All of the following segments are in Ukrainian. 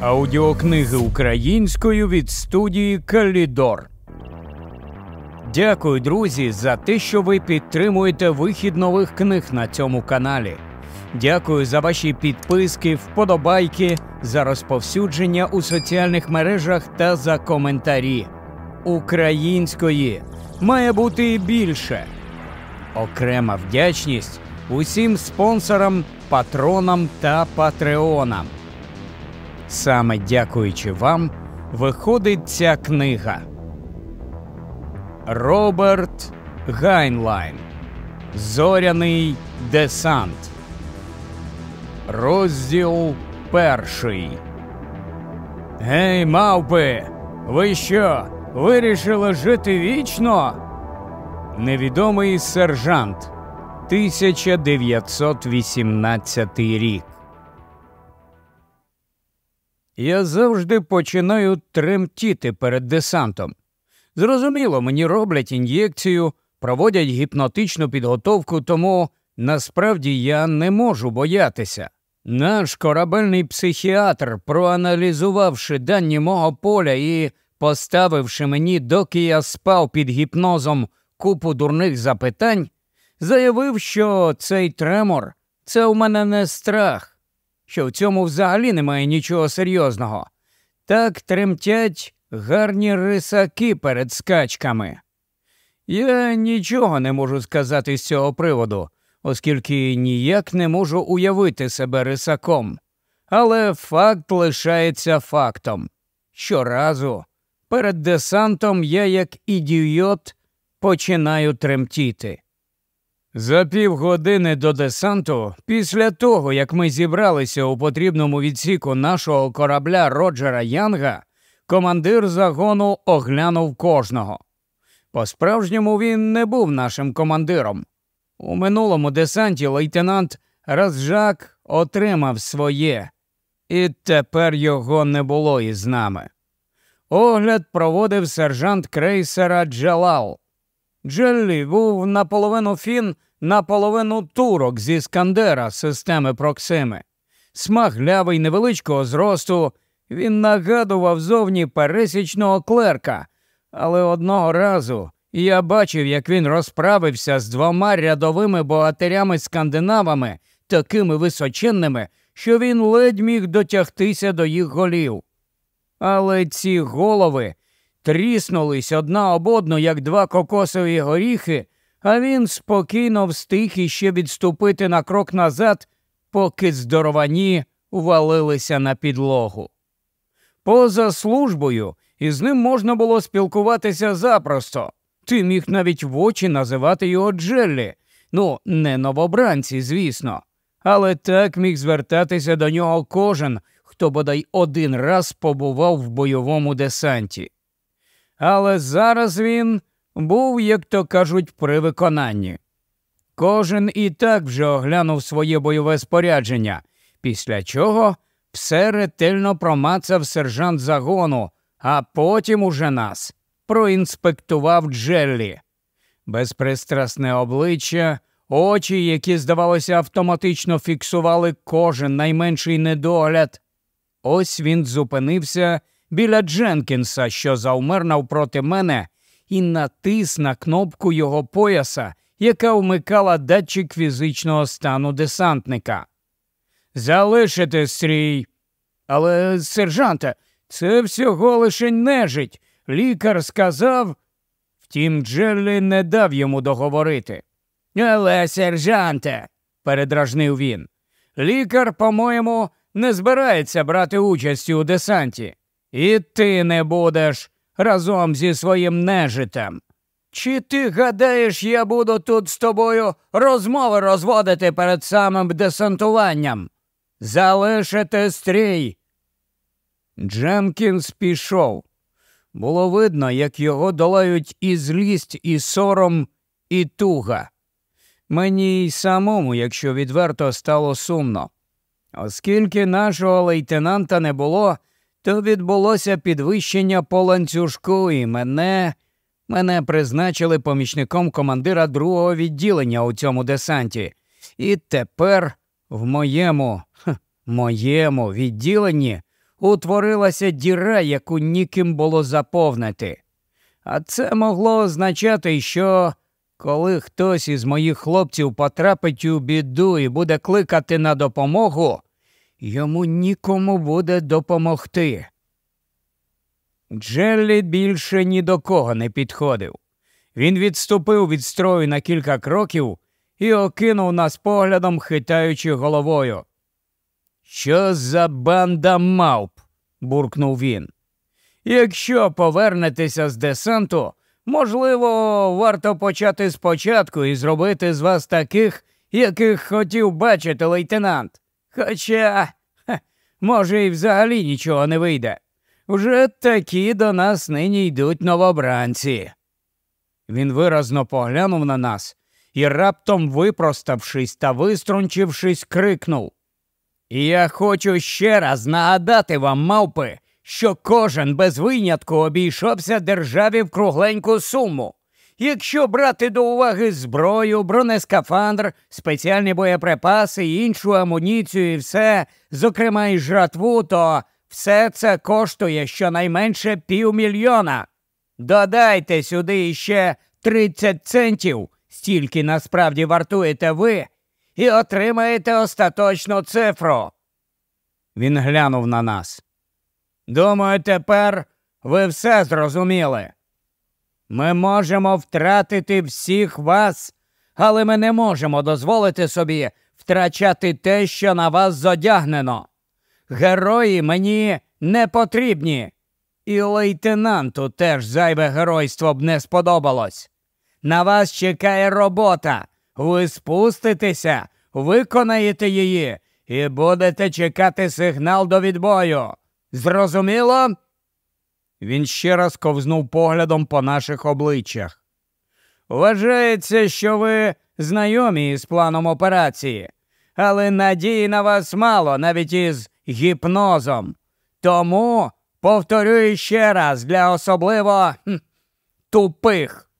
Аудіокниги українською від студії Калідор. Дякую, друзі, за те, що ви підтримуєте вихід нових книг на цьому каналі. Дякую за ваші підписки, вподобайки, за розповсюдження у соціальних мережах та за коментарі. Української має бути і більше. Окрема вдячність усім спонсорам, патронам та патреонам. Саме дякуючи вам, виходить ця книга. Роберт Гайнлайн. Зоряний десант. Розділ перший. Гей, мавпи! Ви що? Вирішили жити вічно? Невідомий сержант. 1918 рік. Я завжди починаю тремтіти перед десантом. Зрозуміло, мені роблять ін'єкцію, проводять гіпнотичну підготовку, тому насправді я не можу боятися. Наш корабельний психіатр, проаналізувавши дані мого поля і поставивши мені, доки я спав під гіпнозом купу дурних запитань, заявив, що цей тремор це у мене не страх, що в цьому взагалі немає нічого серйозного. Так тремтять гарні рисаки перед скачками. Я нічого не можу сказати з цього приводу, оскільки ніяк не можу уявити себе рисаком. Але факт лишається фактом. Щоразу перед десантом я, як ідіот, починаю тремтіти. За півгодини до десанту, після того, як ми зібралися у потрібному відсіку нашого корабля Роджера Янга, командир загону оглянув кожного. По справжньому він не був нашим командиром. У минулому десанті лейтенант Разжак отримав своє, і тепер його не було із нами. Огляд проводив сержант крейсера Джалал. Джеллі був наполовину фін, наполовину турок зі Скандера системи Проксими. Смаглявий невеличкого зросту, він нагадував зовні пересічного клерка, але одного разу я бачив, як він розправився з двома рядовими богатирями скандинавами, такими височенними, що він ледь міг дотягтися до їх голів. Але ці голови тріснулись одна об одну, як два кокосові горіхи, а він спокійно встиг іще відступити на крок назад, поки здоровані валилися на підлогу. Поза службою із ним можна було спілкуватися запросто. Ти міг навіть в очі називати його Джеллі. Ну, не новобранці, звісно, але так міг звертатися до нього кожен, хто бодай один раз побував в бойовому десанті. Але зараз він був, як то кажуть, при виконанні. Кожен і так вже оглянув своє бойове спорядження, після чого все ретельно промацав сержант загону, а потім уже нас проінспектував Джеллі. Безпристрасне обличчя, очі, які, здавалося, автоматично фіксували кожен найменший недогляд. Ось він зупинився біля Дженкінса, що завмер навпроти мене, і натис на кнопку його пояса, яка вмикала датчик фізичного стану десантника. Залишите стрій. Але, сержанте, це всього лише нежить. Лікар сказав. Втім, Джеллі не дав йому договорити. Але, сержанте, передражнив він, лікар, по-моєму, не збирається брати участь у десанті. І ти не будеш разом зі своїм нежитем. Чи ти гадаєш, я буду тут з тобою розмови розводити перед самим десантуванням? Залишите стрій. Дженкінс пішов. Було видно, як його долають і злість, і сором, і туга. Мені й самому, якщо відверто стало сумно. Оскільки нашого лейтенанта не було, то відбулося підвищення по ланцюжку, і мене мене призначили помічником командира другого відділення у цьому десанті. І тепер в моєму, моєму відділенні утворилася діра, яку ніким було заповнити. А це могло означати, що коли хтось із моїх хлопців потрапить у біду і буде кликати на допомогу, йому нікому буде допомогти. Джеллі більше ні до кого не підходив. Він відступив від строю на кілька кроків і окинув нас поглядом, хитаючи головою. Що за банда мавп? буркнув він. Якщо повернетеся з десанту, можливо, варто почати спочатку і зробити з вас таких, яких хотів бачити лейтенант. Хоча, ха, може, і взагалі нічого не вийде. Вже такі до нас нині йдуть новобранці. Він виразно поглянув на нас і, раптом випроставшись та виструнчившись, крикнув Я хочу ще раз нагадати вам, мавпи, що кожен без винятку обійшовся державі в кругленьку суму. Якщо брати до уваги зброю, бронескафандр, спеціальні боєприпаси, іншу амуніцію і все, зокрема і жратву, то все це коштує щонайменше півмільйона. Додайте сюди іще 30 центів, стільки насправді вартуєте ви, і отримаєте остаточну цифру. Він глянув на нас. Думаю, тепер ви все зрозуміли. Ми можемо втратити всіх вас, але ми не можемо дозволити собі втрачати те, що на вас зодягнено. Герої мені не потрібні. І лейтенанту теж зайве геройство б не сподобалось. На вас чекає робота. Ви спуститеся, виконаєте її і будете чекати сигнал до відбою. Зрозуміло? Він ще раз ковзнув поглядом по наших обличчях. Вважається, що ви знайомі з планом операції, але надії на вас мало навіть із гіпнозом. Тому повторюю ще раз для особливо хм, тупих.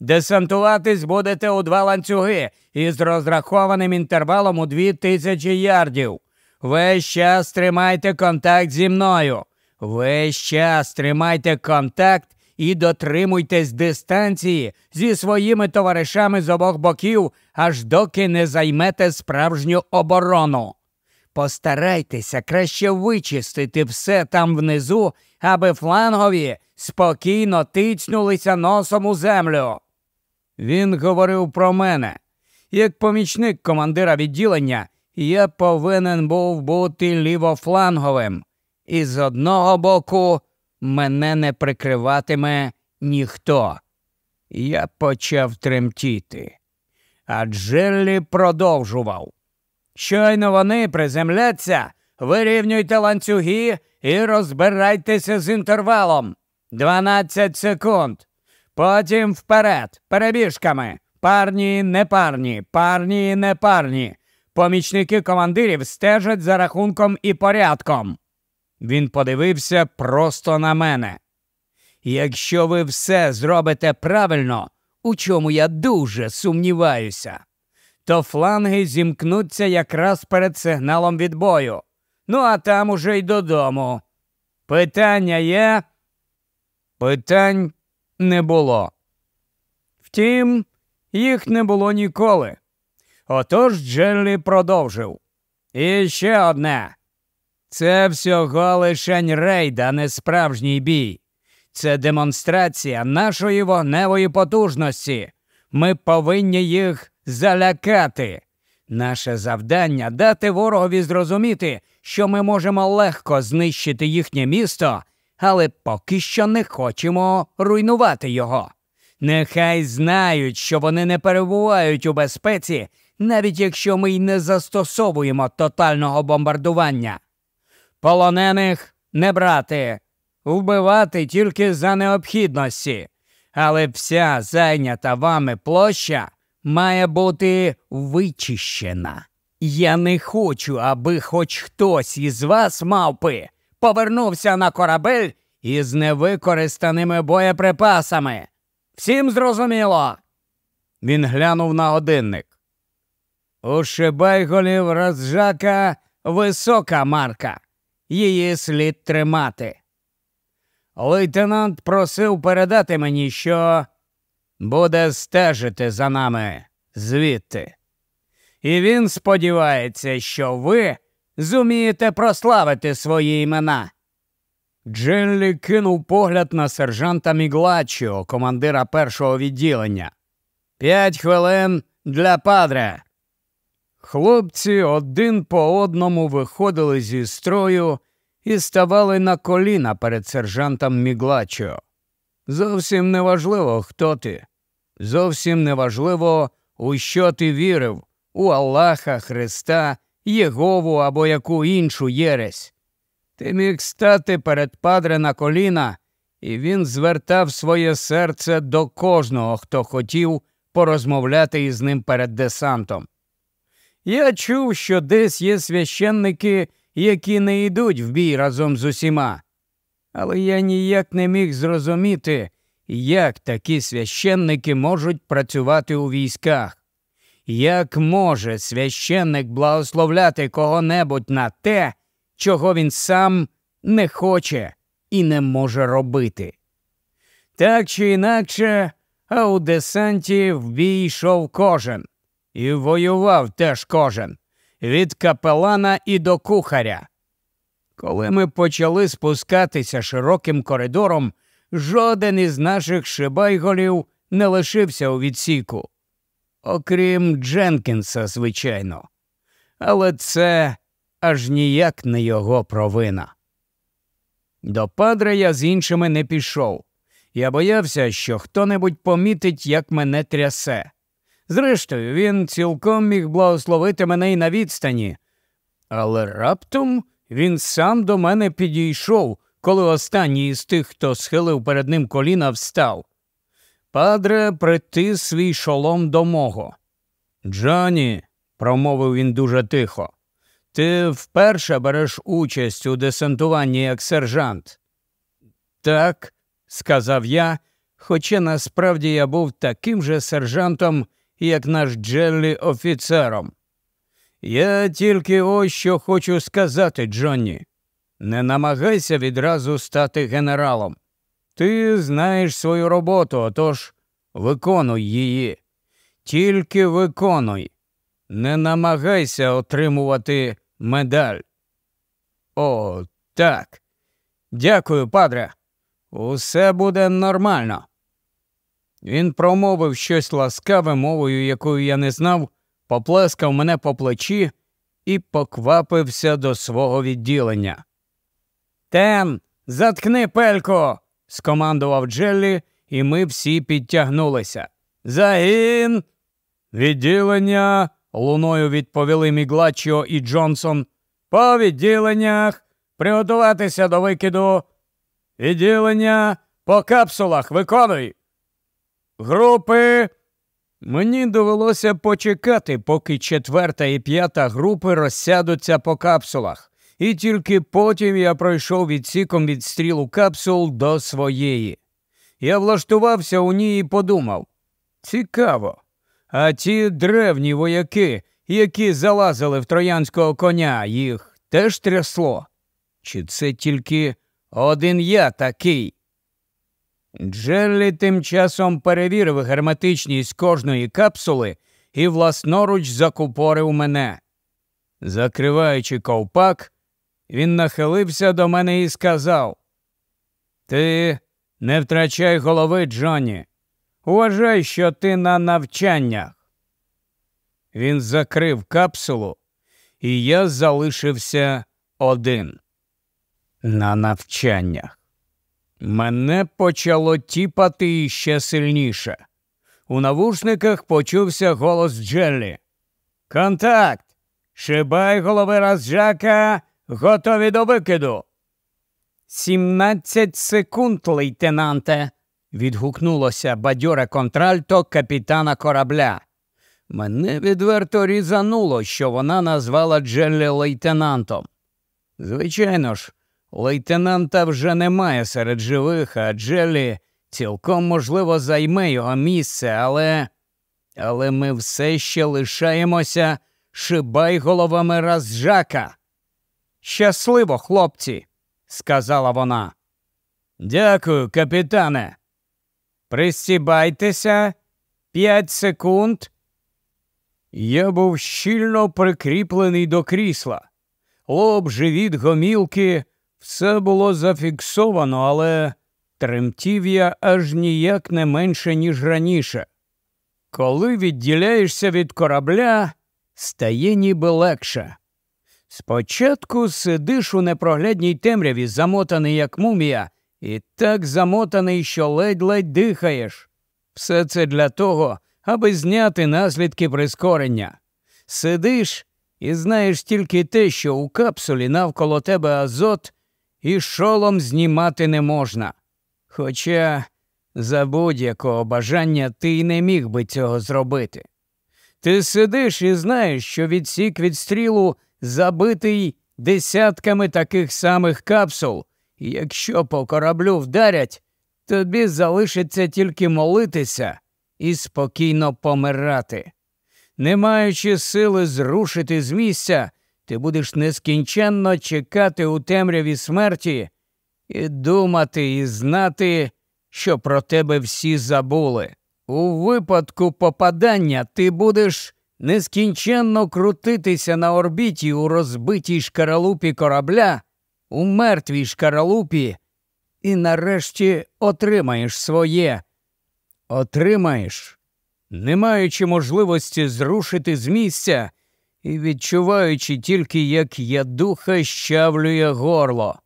Десантуватись будете у два ланцюги із розрахованим інтервалом у дві тисячі ярдів. Весь час тримайте контакт зі мною. Весь час тримайте контакт і дотримуйтесь дистанції зі своїми товаришами з обох боків, аж доки не займете справжню оборону. Постарайтеся краще вичистити все там внизу, аби флангові спокійно тицнулися носом у землю. Він говорив про мене. Як помічник командира відділення, я повинен був бути лівофланговим, і з одного боку мене не прикриватиме ніхто. Я почав тремтіти. А Джеллі продовжував. Щойно вони приземляться, вирівнюйте ланцюги і розбирайтеся з інтервалом. Дванадцять секунд. Потім вперед, перебіжками. Парні, непарні, парні, непарні. Помічники командирів стежать за рахунком і порядком. Він подивився просто на мене. Якщо ви все зробите правильно, у чому я дуже сумніваюся, то фланги зімкнуться якраз перед сигналом відбою. Ну, а там уже й додому. Питання є? Питань не було. Втім, їх не було ніколи. Отож Джеллі продовжив. І ще одне. Це всього лишень рейд, а не справжній бій. Це демонстрація нашої вогневої потужності. Ми повинні їх залякати. Наше завдання дати ворогові зрозуміти, що ми можемо легко знищити їхнє місто, але поки що не хочемо руйнувати його. Нехай знають, що вони не перебувають у безпеці, навіть якщо ми й не застосовуємо тотального бомбардування. Полонених не брати, вбивати тільки за необхідності, але вся зайнята вами площа має бути вичищена. Я не хочу, аби хоч хтось із вас, мавпи, повернувся на корабель із невикористаними боєприпасами. Всім зрозуміло. Він глянув на годинник. У Шибайголів розжака висока марка. Її слід тримати. Лейтенант просив передати мені, що буде стежити за нами звідти. І він сподівається, що ви зумієте прославити свої імена. Джеллі кинув погляд на сержанта Міглачіо, командира першого відділення. П'ять хвилин для падре. Хлопці один по одному виходили зі строю і ставали на коліна перед сержантом Міглачо. Зовсім не важливо, хто ти. Зовсім не важливо, у що ти вірив, у Аллаха, Христа, Єгову або яку іншу єресь. Ти міг стати перед падре на коліна, і він звертав своє серце до кожного, хто хотів порозмовляти із ним перед десантом. Я чув, що десь є священники, які не йдуть в бій разом з усіма. Але я ніяк не міг зрозуміти, як такі священники можуть працювати у військах. Як може священник благословляти кого-небудь на те, чого він сам не хоче і не може робити? Так чи інакше, а у десанті в бій кожен, і воював теж кожен від капелана і до кухаря. Коли ми почали спускатися широким коридором, жоден із наших шибайголів не лишився у відсіку. Окрім Дженкінса, звичайно. Але це аж ніяк не його провина. До падре я з іншими не пішов. Я боявся, що хто небудь помітить, як мене трясе. Зрештою, він цілком міг благословити мене й на відстані. Але раптом він сам до мене підійшов, коли останній із тих, хто схилив перед ним коліна, встав. Падре притис свій шолом до мого. Джоні, промовив він дуже тихо, ти вперше береш участь у десантуванні як сержант. Так, сказав я, хоча насправді я був таким же сержантом, як наш Джеллі офіцером. Я тільки ось що хочу сказати, Джонні. Не намагайся відразу стати генералом. Ти знаєш свою роботу, отож виконуй її. Тільки виконуй. Не намагайся отримувати медаль. О, так. Дякую, падре. Усе буде нормально. Він промовив щось ласкаве мовою, якою я не знав, поплескав мене по плечі і поквапився до свого відділення. Тен, заткни пелько. скомандував Джеллі, і ми всі підтягнулися. Загін. Відділення. луною відповіли Міглачіо і Джонсон. По відділеннях. Приготуватися до викиду. Відділення по капсулах виконуй. Групи. Мені довелося почекати, поки четверта і п'ята групи розсядуться по капсулах, і тільки потім я пройшов відсіком від стрілу капсул до своєї. Я влаштувався у ній і подумав цікаво. А ті древні вояки, які залазили в троянського коня, їх теж трясло? Чи це тільки один я такий? Джеллі тим часом перевірив герметичність кожної капсули і власноруч закупорив мене. Закриваючи ковпак, він нахилився до мене і сказав: Ти не втрачай голови, Джонні. Уважай, що ти на навчаннях. Він закрив капсулу, і я залишився один на навчаннях. Мене почало тіпати іще сильніше. У навушниках почувся голос Джеллі. Контакт! Шибай голови розжака, готові до викиду. Сімнадцять секунд, лейтенанте. відгукнулося бадьоре контральто капітана корабля. Мене відверто різануло, що вона назвала Джеллі лейтенантом. Звичайно ж, Лейтенанта вже немає серед живих, а Джеллі цілком можливо займе його місце, але Але ми все ще лишаємося шибай головами Разжака. Щасливо, хлопці, сказала вона. Дякую, капітане. Пристібайтеся п'ять секунд. Я був щільно прикріплений до крісла. Лоб, живіт, гомілки, все було зафіксовано, але тремтів я аж ніяк не менше, ніж раніше. Коли відділяєшся від корабля, стає ніби легше. Спочатку сидиш у непроглядній темряві, замотаний, як мумія, і так замотаний, що ледь-ледь дихаєш. Все це для того, аби зняти наслідки прискорення. Сидиш і знаєш тільки те, що у капсулі навколо тебе азот і шолом знімати не можна. Хоча за будь-якого бажання ти й не міг би цього зробити. Ти сидиш і знаєш, що відсік від стрілу забитий десятками таких самих капсул, і якщо по кораблю вдарять, тобі залишиться тільки молитися і спокійно помирати. Не маючи сили зрушити з місця, ти будеш нескінченно чекати у темряві смерті і думати і знати, що про тебе всі забули. У випадку попадання ти будеш нескінченно крутитися на орбіті у розбитій шкаралупі корабля, у мертвій шкаралупі, і нарешті отримаєш своє. Отримаєш, не маючи можливості зрушити з місця і відчуваючи тільки, як ядуха щавлює горло.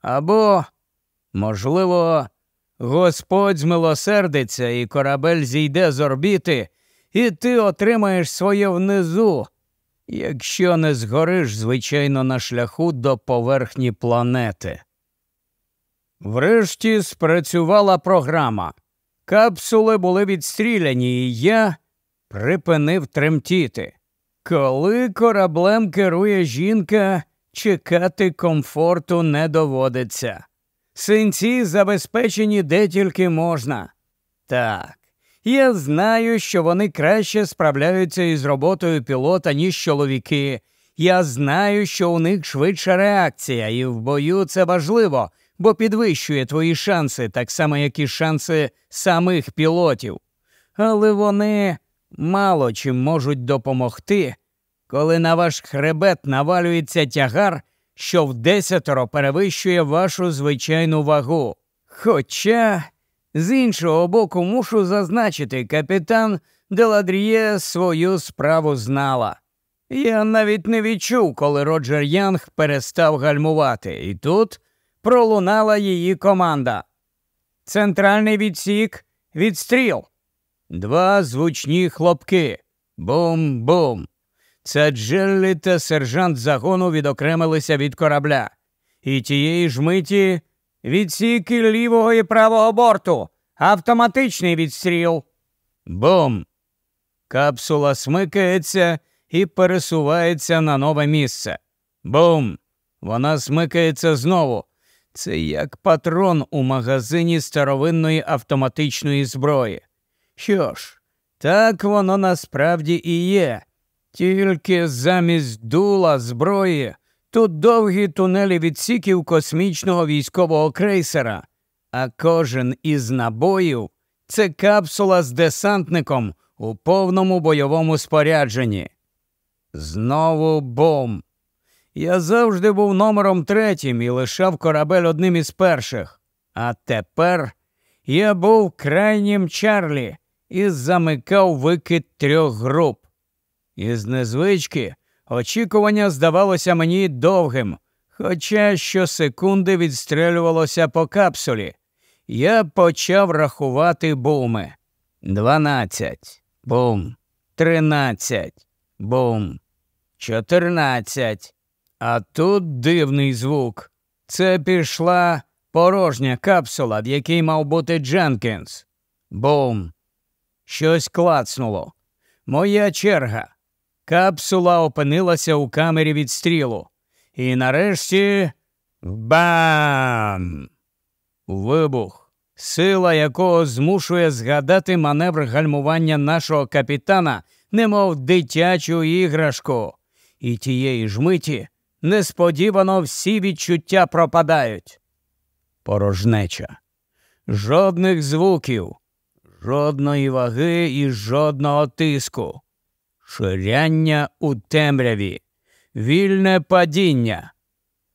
Або, можливо, Господь змилосердиться, і корабель зійде з орбіти, і ти отримаєш своє внизу, якщо не згориш, звичайно, на шляху до поверхні планети. Врешті спрацювала програма. Капсули були відстріляні, і я припинив тремтіти. Коли кораблем керує жінка, чекати комфорту не доводиться. Синці забезпечені де тільки можна. Так, я знаю, що вони краще справляються із роботою пілота, ніж чоловіки. Я знаю, що у них швидша реакція, і в бою це важливо, бо підвищує твої шанси, так само, як і шанси самих пілотів. Але вони мало чим можуть допомогти, коли на ваш хребет навалюється тягар, що в десятеро перевищує вашу звичайну вагу. Хоча, з іншого боку, мушу зазначити, капітан Деладріє свою справу знала. Я навіть не відчув, коли Роджер Янг перестав гальмувати, і тут пролунала її команда. Центральний відсік відстріл. Два звучні хлопки. Бум-бум. Це Джеллі та сержант загону відокремилися від корабля. І тієї ж миті відсіки лівого і правого борту. Автоматичний відстріл. Бум. Капсула смикається і пересувається на нове місце. Бум! Вона смикається знову. Це як патрон у магазині старовинної автоматичної зброї. Що ж, так воно насправді і є. Тільки замість дула зброї тут довгі тунелі відсіків космічного військового крейсера, а кожен із набоїв це капсула з десантником у повному бойовому спорядженні. Знову бом. Я завжди був номером третім і лишав корабель одним із перших. А тепер я був крайнім Чарлі і замикав викид трьох груп. Із незвички очікування здавалося мені довгим, хоча щосекунди відстрелювалося по капсулі. Я почав рахувати буми. Дванадцять. Бум. Тринадцять. Бум. Чотирнадцять. А тут дивний звук. Це пішла порожня капсула, в якій мав бути Дженкінс. Бум. Щось клацнуло. Моя черга. Капсула опинилася у камері відстрілу. І нарешті бам! Вибух, сила якого змушує згадати маневр гальмування нашого капітана, немов дитячу іграшку. І тієї ж миті несподівано всі відчуття пропадають. Порожнеча. Жодних звуків, жодної ваги і жодного тиску, ширяння у темряві, вільне падіння,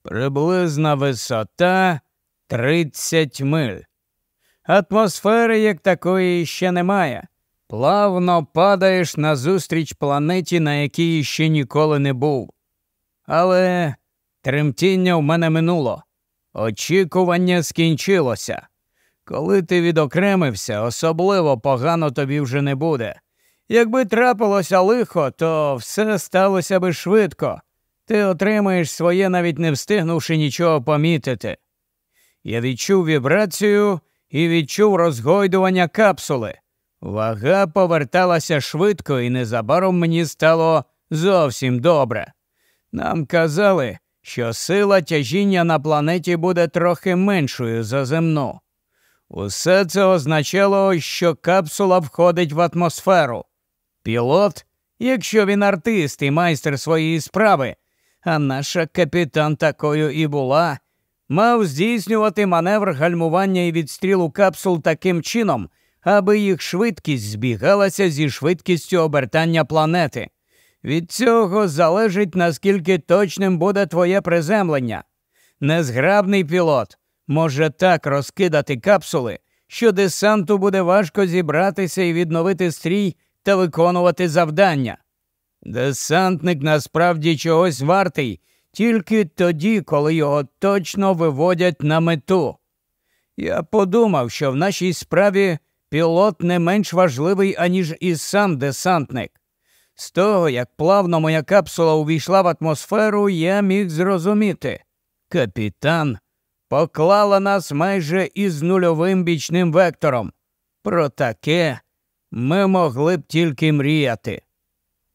приблизна висота 30 миль. Атмосфери як такої ще немає. Плавно падаєш назустріч планеті, на якій ще ніколи не був. Але тремтіння в мене минуло. Очікування скінчилося. Коли ти відокремився, особливо погано тобі вже не буде. Якби трапилося лихо, то все сталося би швидко. Ти отримаєш своє, навіть не встигнувши нічого помітити. Я відчув вібрацію і відчув розгойдування капсули. Вага поверталася швидко, і незабаром мені стало зовсім добре. Нам казали, що сила тяжіння на планеті буде трохи меншою за земну. Усе це означало, що капсула входить в атмосферу. Пілот, якщо він артист і майстер своєї справи, а наша капітан такою і була, мав здійснювати маневр гальмування і відстрілу капсул таким чином, аби їх швидкість збігалася зі швидкістю обертання планети. Від цього залежить, наскільки точним буде твоє приземлення. Незграбний пілот може так розкидати капсули, що десанту буде важко зібратися і відновити стрій та виконувати завдання. Десантник насправді чогось вартий тільки тоді, коли його точно виводять на мету. Я подумав, що в нашій справі пілот не менш важливий, аніж і сам десантник. З того, як плавно моя капсула увійшла в атмосферу, я міг зрозуміти. Капітан поклала нас майже із нульовим бічним вектором. Про таке ми могли б тільки мріяти.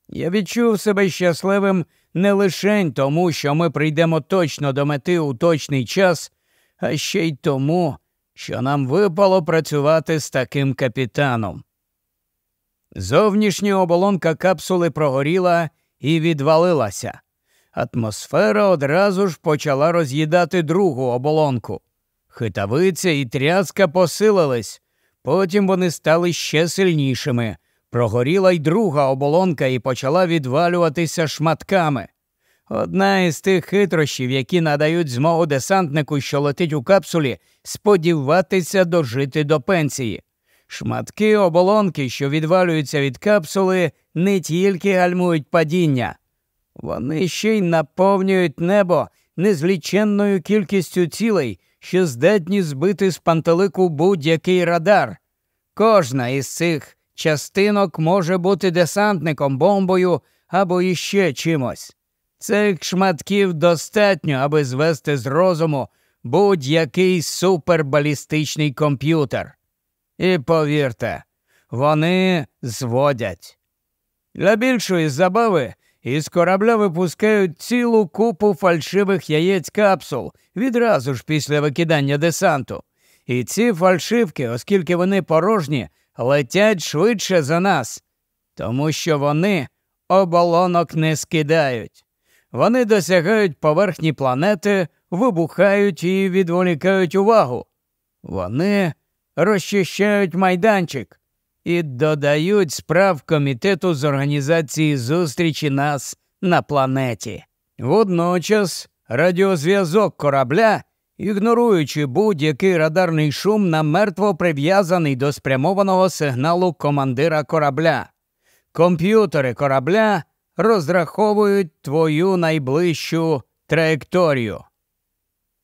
Я відчув себе щасливим не лише тому, що ми прийдемо точно до мети у точний час, а ще й тому, що нам випало працювати з таким капітаном. Зовнішня оболонка капсули прогоріла і відвалилася. Атмосфера одразу ж почала роз'їдати другу оболонку. Хитавиця і тряска посилились, потім вони стали ще сильнішими. Прогоріла й друга оболонка і почала відвалюватися шматками. Одна із тих хитрощів, які надають змогу десантнику, що летить у капсулі, сподіватися дожити до пенсії. Шматки оболонки, що відвалюються від капсули, не тільки гальмують падіння, вони ще й наповнюють небо незліченною кількістю цілей, що здатні збити з пантелику будь-який радар. Кожна із цих частинок може бути десантником, бомбою або іще чимось. Цих шматків достатньо, аби звести з розуму будь-який супербалістичний комп'ютер. І повірте, вони зводять. Для більшої забави із корабля випускають цілу купу фальшивих яєць капсул відразу ж після викидання десанту. І ці фальшивки, оскільки вони порожні, летять швидше за нас, тому що вони оболонок не скидають. Вони досягають поверхні планети, вибухають і відволікають увагу. Вони розчищають майданчик і додають справ комітету з організації зустрічі нас на планеті. Водночас радіозв'язок корабля, ігноруючи будь-який радарний шум, намертво прив'язаний до спрямованого сигналу командира корабля. Комп'ютери корабля розраховують твою найближчу траєкторію.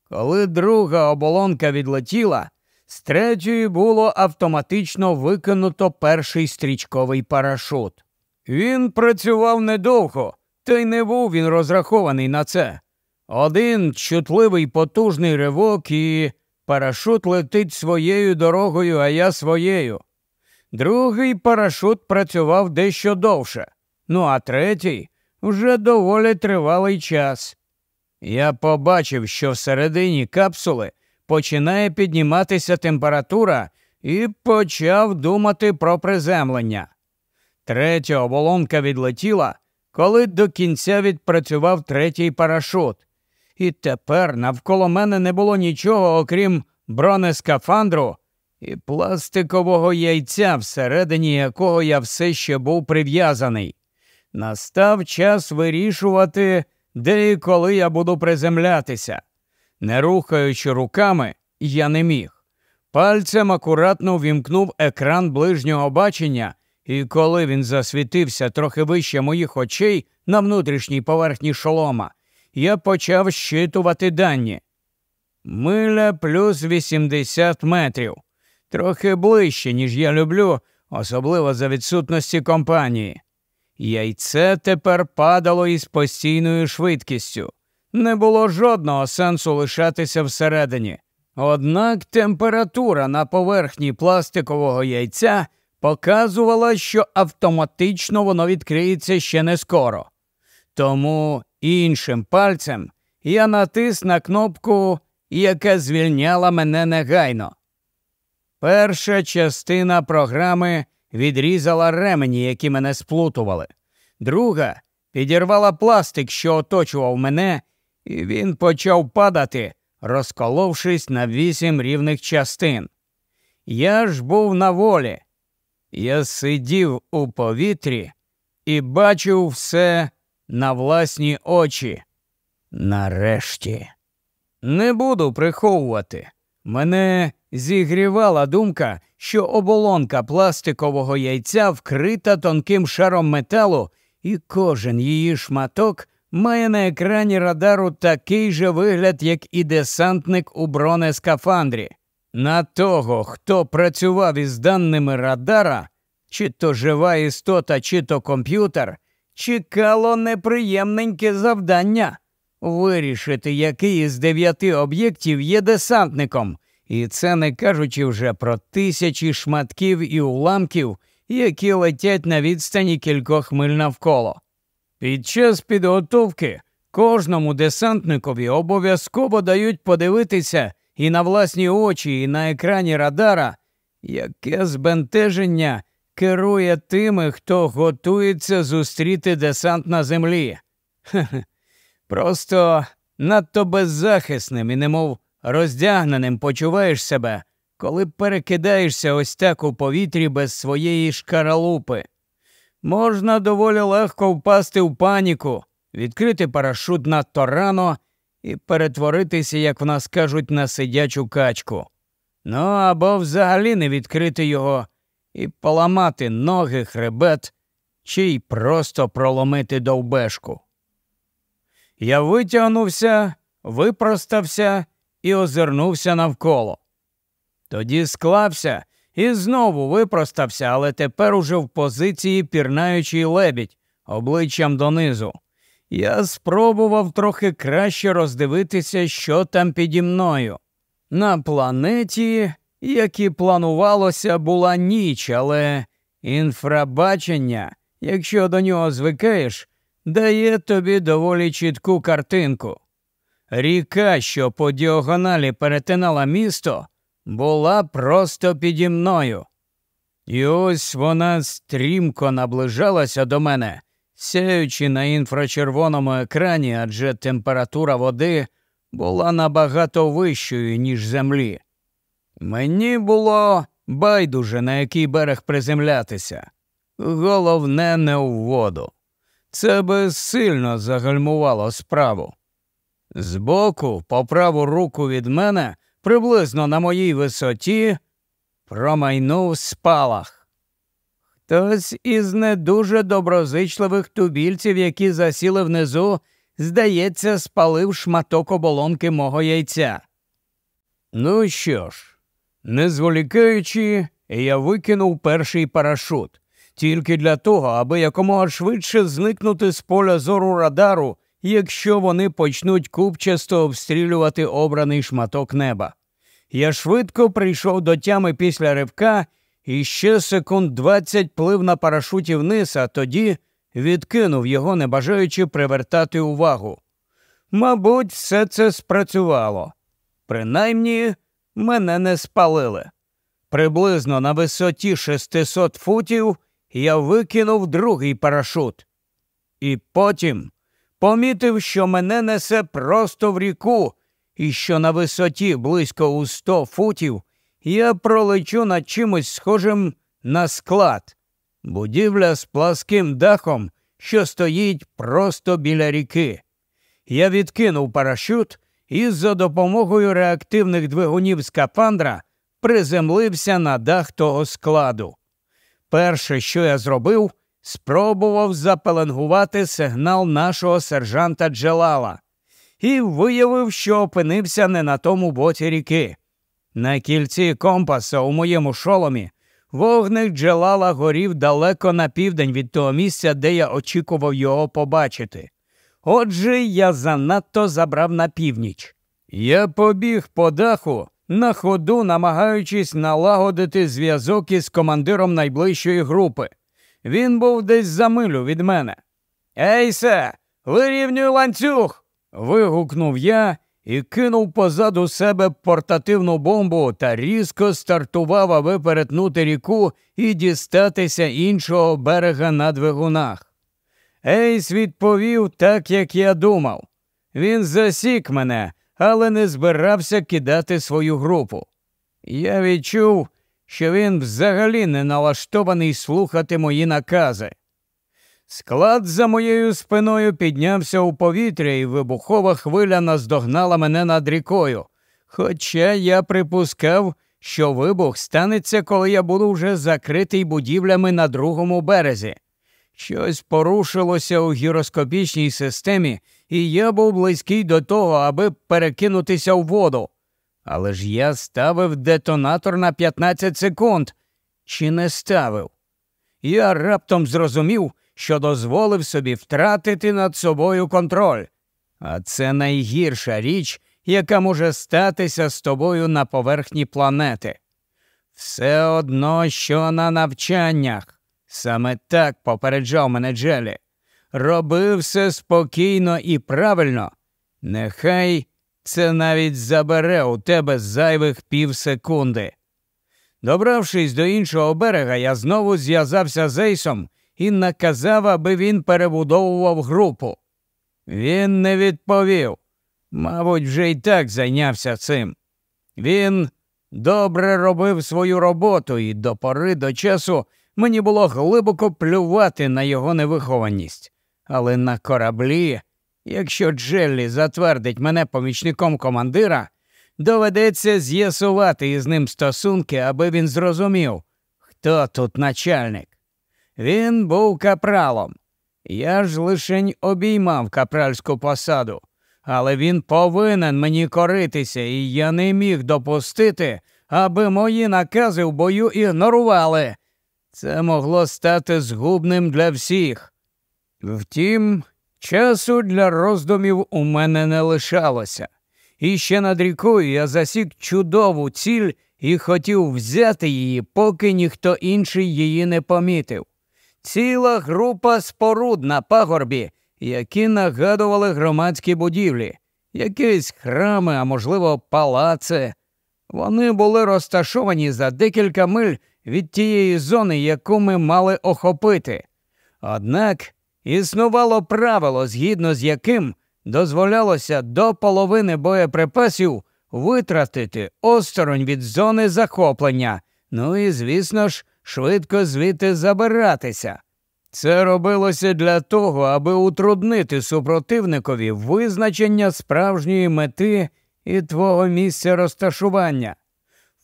Коли друга оболонка відлетіла, з третьої було автоматично викинуто перший стрічковий парашут. Він працював недовго, та й не був він розрахований на це. Один чутливий потужний ривок, і парашут летить своєю дорогою, а я своєю. Другий парашут працював дещо довше, ну а третій вже доволі тривалий час. Я побачив, що всередині капсули починає підніматися температура і почав думати про приземлення. Третя оболонка відлетіла, коли до кінця відпрацював третій парашут. І тепер навколо мене не було нічого, окрім бронескафандру і пластикового яйця, всередині якого я все ще був прив'язаний. Настав час вирішувати, де і коли я буду приземлятися. Не рухаючи руками, я не міг. Пальцем акуратно вімкнув екран ближнього бачення, і коли він засвітився трохи вище моїх очей на внутрішній поверхні шолома, я почав щитувати дані. Миля плюс 80 метрів, трохи ближче, ніж я люблю, особливо за відсутності компанії. Яйце тепер падало із постійною швидкістю. Не було жодного сенсу лишатися всередині. Однак температура на поверхні пластикового яйця показувала, що автоматично воно відкриється ще не скоро. Тому іншим пальцем я натис на кнопку, яка звільняла мене негайно. Перша частина програми відрізала ремені, які мене сплутували. Друга підірвала пластик, що оточував мене, і він почав падати, розколовшись на вісім рівних частин. Я ж був на волі. Я сидів у повітрі і бачив все на власні очі. Нарешті. Не буду приховувати. Мене зігрівала думка, що оболонка пластикового яйця вкрита тонким шаром металу, і кожен її шматок має на екрані радару такий же вигляд, як і десантник у бронескафандрі. На того, хто працював із даними радара, чи то жива істота, чи то комп'ютер, чекало неприємненьке завдання вирішити, який із дев'яти об'єктів є десантником, і це не кажучи вже про тисячі шматків і уламків, які летять на відстані кількох миль навколо. Під час підготовки кожному десантникові обов'язково дають подивитися і на власні очі, і на екрані радара, яке збентеження керує тими, хто готується зустріти десант на землі. Просто надто беззахисним і немов роздягненим почуваєш себе, коли перекидаєшся ось так у повітрі без своєї шкаралупи. Можна доволі легко впасти в паніку, відкрити парашут надто рано і перетворитися, як в нас кажуть, на сидячу качку. Ну або взагалі не відкрити його і поламати ноги, хребет, чи й просто проломити довбешку. Я витягнувся, випростався і озирнувся навколо. Тоді склався і знову випростався, але тепер уже в позиції пірнаючий лебідь, обличчям донизу. Я спробував трохи краще роздивитися, що там піді мною. На планеті, як і планувалося, була ніч, але інфрабачення, якщо до нього звикаєш, дає тобі доволі чітку картинку. Ріка, що по діагоналі перетинала місто, була просто піді мною. І ось вона стрімко наближалася до мене, сяючи на інфрачервоному екрані, адже температура води була набагато вищою, ніж землі. Мені було байдуже, на який берег приземлятися. Головне, не у воду. Це би сильно загальмувало справу. Збоку, по праву руку від мене, приблизно на моїй висоті, промайнув спалах. Хтось із не дуже доброзичливих тубільців, які засіли внизу, здається, спалив шматок оболонки мого яйця. Ну що ж, не зволікаючи, я викинув перший парашут тільки для того, аби якомога швидше зникнути з поля зору радару, якщо вони почнуть купчасто обстрілювати обраний шматок неба. Я швидко прийшов до тями після ривка і ще секунд двадцять плив на парашуті вниз, а тоді відкинув його, не бажаючи привертати увагу. Мабуть, все це спрацювало. Принаймні, мене не спалили. Приблизно на висоті 600 футів я викинув другий парашут. І потім помітив, що мене несе просто в ріку, і що на висоті близько у сто футів я пролечу над чимось схожим на склад. Будівля з пласким дахом, що стоїть просто біля ріки. Я відкинув парашют і за допомогою реактивних двигунів скафандра приземлився на дах того складу. Перше, що я зробив, спробував запеленгувати сигнал нашого сержанта Джелала і виявив, що опинився не на тому боці ріки. На кільці компаса у моєму шоломі вогник Джелала горів далеко на південь від того місця, де я очікував його побачити. Отже, я занадто забрав на північ. Я побіг по даху, на ходу, намагаючись налагодити зв'язок із командиром найближчої групи. Він був десь за милю від мене. Ейсе, вирівнюй ланцюг. вигукнув я і кинув позаду себе портативну бомбу та різко стартував, аби перетнути ріку і дістатися іншого берега на двигунах. Ейс відповів так, як я думав. Він засік мене, але не збирався кидати свою групу. Я відчув, що він взагалі не налаштований слухати мої накази. Склад за моєю спиною піднявся у повітря, і вибухова хвиля наздогнала мене над рікою. Хоча я припускав, що вибух станеться, коли я буду вже закритий будівлями на другому березі. Щось порушилося у гіроскопічній системі, і я був близький до того, аби перекинутися в воду. Але ж я ставив детонатор на 15 секунд. Чи не ставив? Я раптом зрозумів, що дозволив собі втратити над собою контроль. А це найгірша річ, яка може статися з тобою на поверхні планети. Все одно, що на навчаннях. Саме так попереджав мене Джелі. Роби все спокійно і правильно. Нехай це навіть забере у тебе зайвих півсекунди. Добравшись до іншого берега, я знову зв'язався з Ейсом і наказав, аби він перебудовував групу. Він не відповів. Мабуть, вже й так зайнявся цим. Він добре робив свою роботу, і до пори до часу мені було глибоко плювати на його невихованість. Але на кораблі, якщо Джеллі затвердить мене помічником командира, доведеться з'ясувати із ним стосунки, аби він зрозумів, хто тут начальник. Він був капралом. Я ж лишень обіймав капральську посаду, але він повинен мені коритися, і я не міг допустити, аби мої накази в бою ігнорували. Це могло стати згубним для всіх. Втім, часу для роздумів у мене не лишалося. І ще над рікою я засік чудову ціль і хотів взяти її, поки ніхто інший її не помітив. Ціла група споруд на пагорбі, які нагадували громадські будівлі, якісь храми, а можливо, палаци. Вони були розташовані за декілька миль від тієї зони, яку ми мали охопити. Однак існувало правило, згідно з яким дозволялося до половини боєприпасів витратити осторонь від зони захоплення, ну і, звісно ж, швидко звідти забиратися. Це робилося для того, аби утруднити супротивникові визначення справжньої мети і твого місця розташування.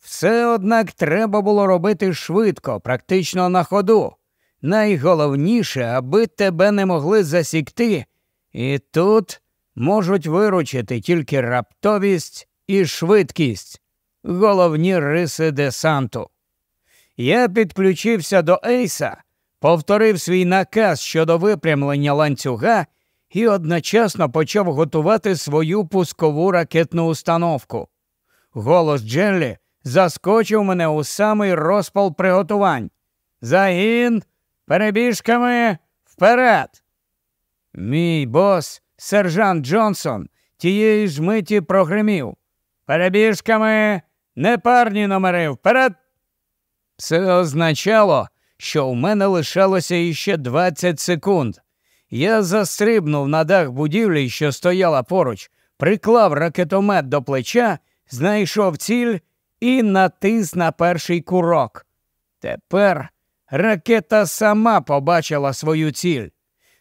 Все, однак, треба було робити швидко, практично на ходу. Найголовніше, аби тебе не могли засікти, і тут можуть виручити тільки раптовість і швидкість, головні риси десанту. Я підключився до Ейса, повторив свій наказ щодо випрямлення ланцюга і одночасно почав готувати свою пускову ракетну установку. Голос Джеллі заскочив мене у самий розпал приготувань. Загін перебіжками вперед. Мій бос, сержант Джонсон, тієї ж миті прогримів. Перебіжками непарні номери вперед. Це означало, що у мене лишалося іще 20 секунд. Я застрибнув на дах будівлі, що стояла поруч, приклав ракетомет до плеча, знайшов ціль і натис на перший курок. Тепер ракета сама побачила свою ціль.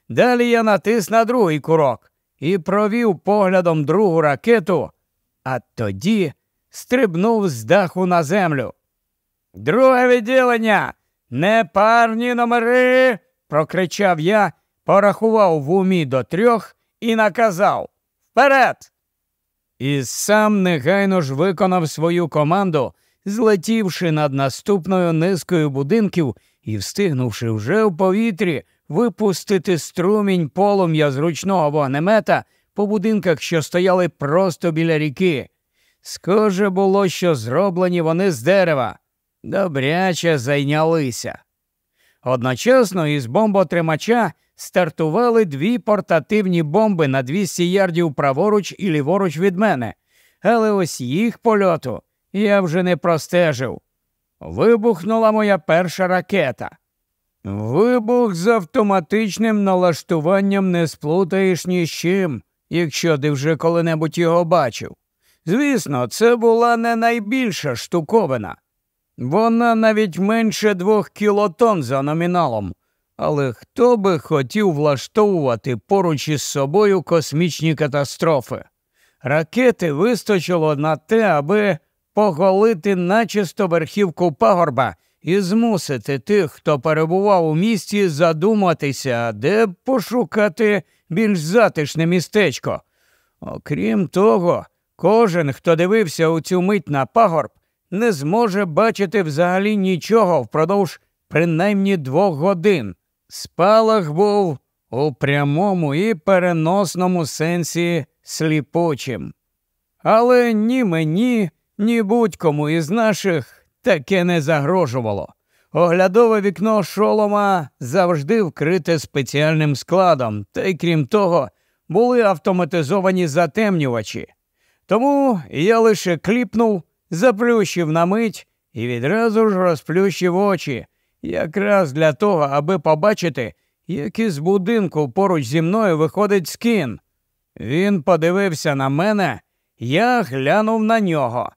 Далі я натис на другий курок і провів поглядом другу ракету, а тоді стрибнув з даху на землю. Друге відділення, непарні номери. прокричав я, порахував в умі до трьох і наказав Вперед! І сам негайно ж виконав свою команду, злетівши над наступною низкою будинків і встигнувши вже в повітрі випустити струмінь полум'я з ручного вогнемета по будинках, що стояли просто біля ріки. Схоже було, що зроблені вони з дерева, добряче зайнялися. Одночасно із бомботримача стартували дві портативні бомби на 200 ярдів праворуч і ліворуч від мене, але ось їх польоту я вже не простежив. Вибухнула моя перша ракета. Вибух з автоматичним налаштуванням не сплутаєш ні з чим, якщо ти вже коли-небудь його бачив. Звісно, це була не найбільша штуковина. Вона навіть менше двох кілотон за номіналом. Але хто би хотів влаштовувати поруч із собою космічні катастрофи? Ракети вистачило на те, аби поголити начисто верхівку пагорба і змусити тих, хто перебував у місті, задуматися, де пошукати більш затишне містечко. Окрім того, кожен, хто дивився у цю мить на пагорб, не зможе бачити взагалі нічого впродовж принаймні двох годин. Спалах був у прямому і переносному сенсі сліпучим. Але ні мені, ні будь-кому із наших таке не загрожувало. Оглядове вікно шолома завжди вкрите спеціальним складом, та й крім того, були автоматизовані затемнювачі. Тому я лише кліпнув, заплющив на мить і відразу ж розплющив очі, якраз для того, аби побачити, як із будинку поруч зі мною виходить скін. Він подивився на мене, я глянув на нього.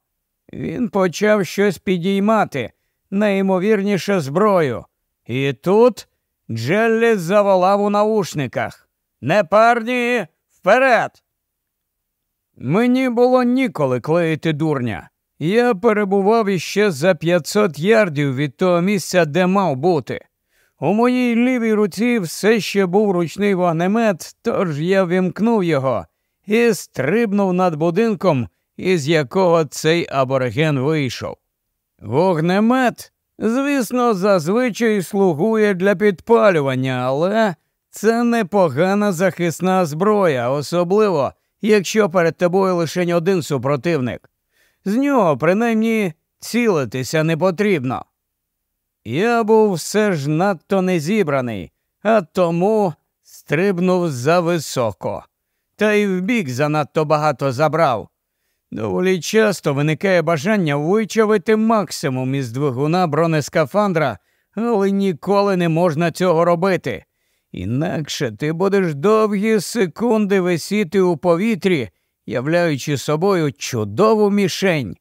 Він почав щось підіймати, найімовірніше зброю. І тут Джеллі заволав у наушниках. Не парні, вперед! Мені було ніколи клеїти дурня. Я перебував іще за 500 ярдів від того місця, де мав бути. У моїй лівій руці все ще був ручний вогнемет, тож я вімкнув його і стрибнув над будинком, із якого цей абориген вийшов. Вогнемет, звісно, зазвичай слугує для підпалювання, але це непогана захисна зброя, особливо якщо перед тобою лише один супротивник. З нього, принаймні, цілитися не потрібно. Я був все ж надто незібраний, а тому стрибнув зависоко, та й вбік занадто багато забрав. Доволі часто виникає бажання вичавити максимум із двигуна бронескафандра, але ніколи не можна цього робити. Інакше ти будеш довгі секунди висіти у повітрі, являючи собою чудову мішень.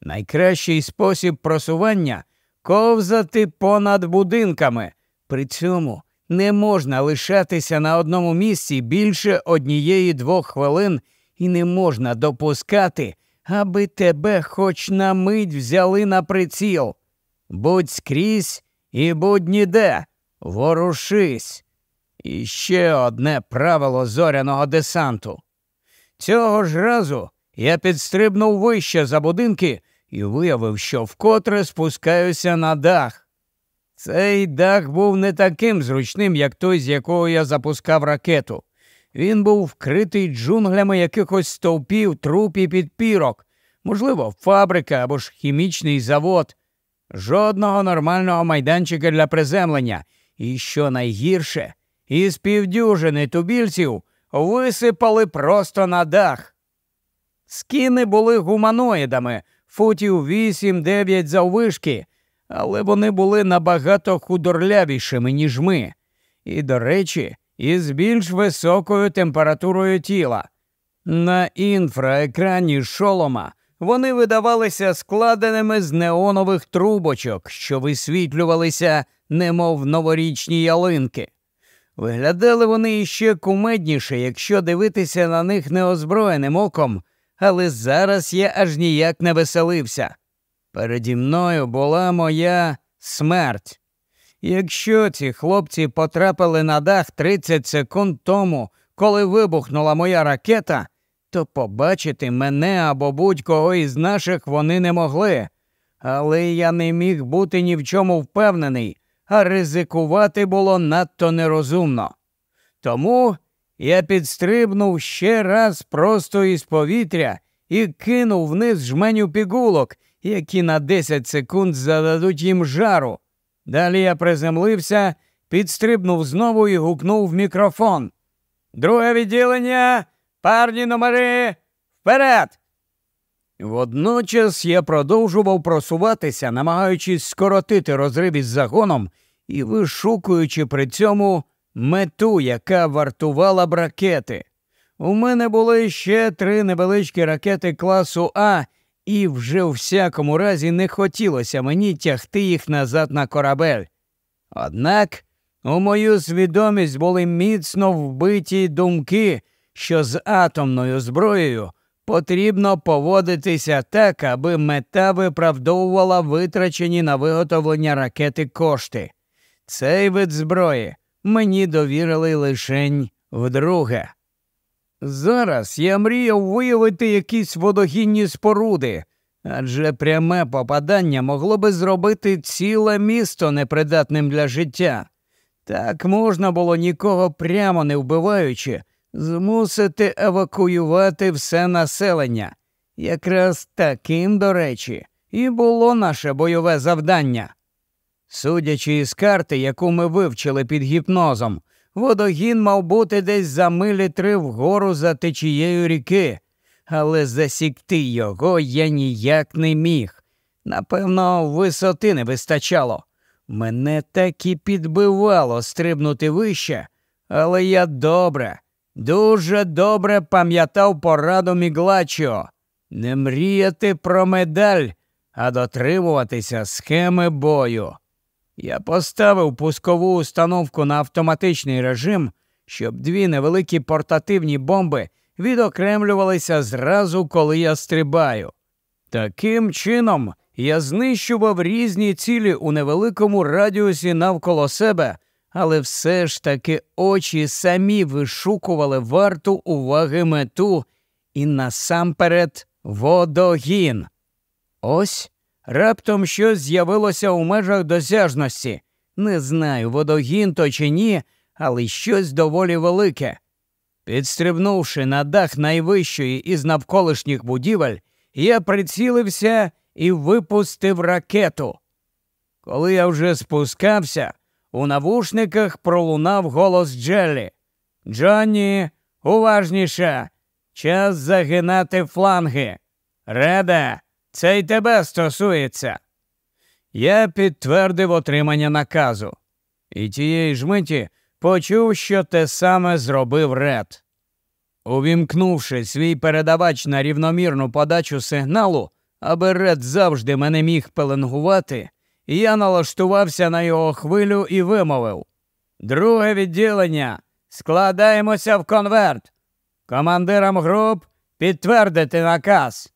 Найкращий спосіб просування ковзати понад будинками. При цьому не можна лишатися на одному місці більше однієї двох хвилин і не можна допускати, аби тебе хоч на мить взяли на приціл. Будь скрізь і будь ніде, ворушись. І ще одне правило зоряного десанту. Цього ж разу я підстрибнув вище за будинки і виявив, що вкотре спускаюся на дах. Цей дах був не таким зручним, як той, з якого я запускав ракету. Він був вкритий джунглями якихось стовпів, труп і підпірок, можливо, фабрика або ж хімічний завод, жодного нормального майданчика для приземлення. І що найгірше, із півдюжини тубільців висипали просто на дах. Скіни були гуманоїдами, футів 8-9 заввишки, але вони були набагато худорлявішими, ніж ми. І, до речі, із більш високою температурою тіла. На інфраекрані шолома вони видавалися складеними з неонових трубочок, що висвітлювалися, немов новорічні ялинки. Виглядали вони іще кумедніше, якщо дивитися на них неозброєним оком, але зараз я аж ніяк не веселився. Переді мною була моя смерть. Якщо ці хлопці потрапили на дах 30 секунд тому, коли вибухнула моя ракета, то побачити мене або будь-кого із наших вони не могли. Але я не міг бути ні в чому впевнений, а ризикувати було надто нерозумно. Тому я підстрибнув ще раз просто із повітря і кинув вниз жменю пігулок, які на 10 секунд зададуть їм жару. Далі я приземлився, підстрибнув знову і гукнув в мікрофон. Друге відділення, парні номери, вперед! Водночас я продовжував просуватися, намагаючись скоротити розрив із загоном і вишукуючи при цьому мету, яка вартувала б ракети. У мене були ще три невеличкі ракети класу А, і вже у всякому разі не хотілося мені тягти їх назад на корабель. Однак у мою свідомість були міцно вбиті думки, що з атомною зброєю потрібно поводитися так, аби мета виправдовувала витрачені на виготовлення ракети кошти. Цей вид зброї мені довірили лишень вдруге. Зараз я мріяв виявити якісь водогінні споруди, адже пряме попадання могло би зробити ціле місто непридатним для життя. Так можна було нікого прямо не вбиваючи, змусити евакуювати все населення. Якраз таким, до речі, і було наше бойове завдання. Судячи із карти, яку ми вивчили під гіпнозом, водогін мав бути десь за милі три вгору за течією ріки, але засікти його я ніяк не міг. Напевно, висоти не вистачало. Мене так і підбивало стрибнути вище, але я добре, дуже добре пам'ятав пораду Міглачо не мріяти про медаль, а дотримуватися схеми бою. Я поставив пускову установку на автоматичний режим, щоб дві невеликі портативні бомби відокремлювалися зразу, коли я стрибаю. Таким чином я знищував різні цілі у невеликому радіусі навколо себе, але все ж таки очі самі вишукували варту уваги мету і насамперед водогін. Ось Раптом щось з'явилося у межах досяжності. Не знаю, водогін то чи ні, але щось доволі велике. Підстрибнувши на дах найвищої із навколишніх будівель, я прицілився і випустив ракету. Коли я вже спускався, у навушниках пролунав голос Джеллі. Джонні, уважніше, час загинати фланги. Реда, це й тебе стосується. Я підтвердив отримання наказу, і тієї ж миті почув, що те саме зробив Ред. Увімкнувши свій передавач на рівномірну подачу сигналу, аби Ред завжди мене міг пеленгувати, я налаштувався на його хвилю і вимовив Друге відділення. Складаємося в конверт. Командирам груп підтвердити наказ.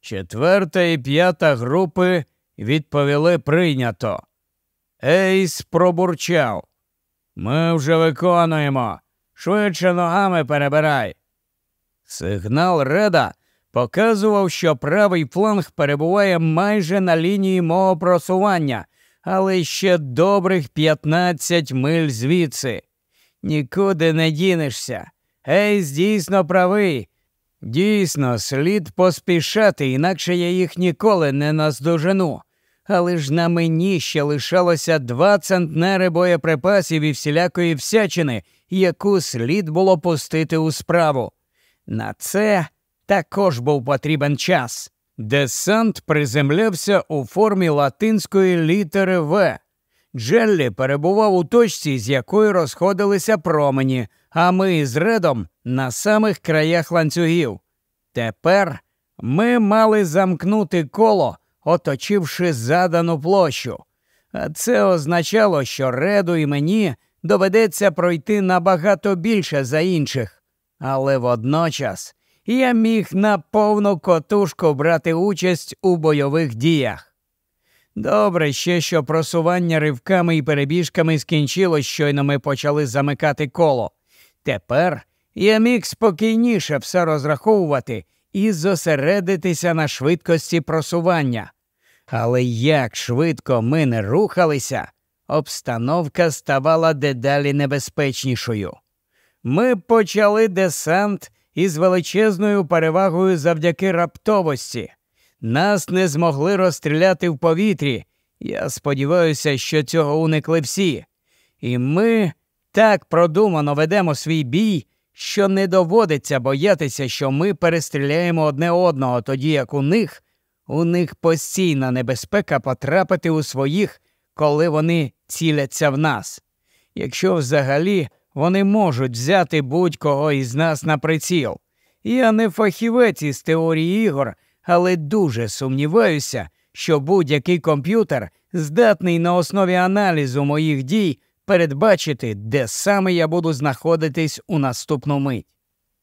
Четверта і п'ята групи відповіли прийнято. Ейс пробурчав. Ми вже виконуємо. Швидше ногами перебирай. Сигнал Реда показував, що правий фланг перебуває майже на лінії мого просування, але ще добрих 15 миль звідси. Нікуди не дінешся. Ейс дійсно правий. Дійсно, слід поспішати, інакше я їх ніколи не наздожену. Але ж на мені ще лишалося два центнери боєприпасів і всілякої всячини, яку слід було пустити у справу. На це також був потрібен час. Десант приземлявся у формі латинської літери В. Джеллі перебував у точці, з якої розходилися промені, а ми з Редом на самих краях ланцюгів. Тепер ми мали замкнути коло, оточивши задану площу. А це означало, що Реду і мені доведеться пройти набагато більше за інших. Але водночас я міг на повну котушку брати участь у бойових діях. Добре ще, що просування ривками і перебіжками скінчилось, щойно ми почали замикати коло. Тепер я міг спокійніше все розраховувати і зосередитися на швидкості просування. Але як швидко ми не рухалися, обстановка ставала дедалі небезпечнішою. Ми почали десант із величезною перевагою завдяки раптовості. Нас не змогли розстріляти в повітрі. Я сподіваюся, що цього уникли всі. І ми так продумано ведемо свій бій, що не доводиться боятися, що ми перестріляємо одне одного, тоді як у них у них постійна небезпека потрапити у своїх, коли вони ціляться в нас. Якщо взагалі вони можуть взяти будь-кого із нас на приціл. Я не фахівець із теорії ігор, але дуже сумніваюся, що будь-який комп'ютер здатний на основі аналізу моїх дій передбачити, де саме я буду знаходитись у наступну мить.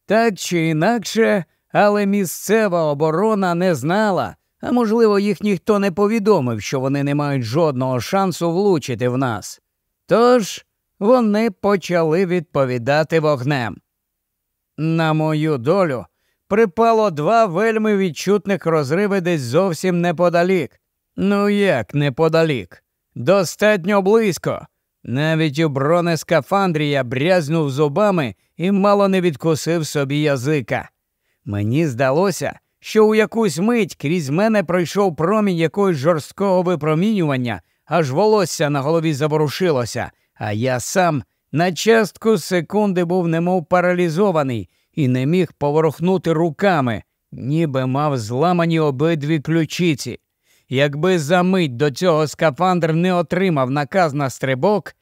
Так чи інакше, але місцева оборона не знала, а можливо, їх ніхто не повідомив, що вони не мають жодного шансу влучити в нас. Тож вони почали відповідати вогнем. На мою долю припало два вельми відчутних розриви десь зовсім неподалік. Ну як неподалік? Достатньо близько. Навіть у бронескафандрі я брязнув зубами і мало не відкусив собі язика. Мені здалося, що у якусь мить крізь мене пройшов промінь якогось жорсткого випромінювання, аж волосся на голові заворушилося, а я сам на частку секунди був немов паралізований і не міг поворухнути руками, ніби мав зламані обидві ключиці. Якби за мить до цього скафандр не отримав наказ на стрибок,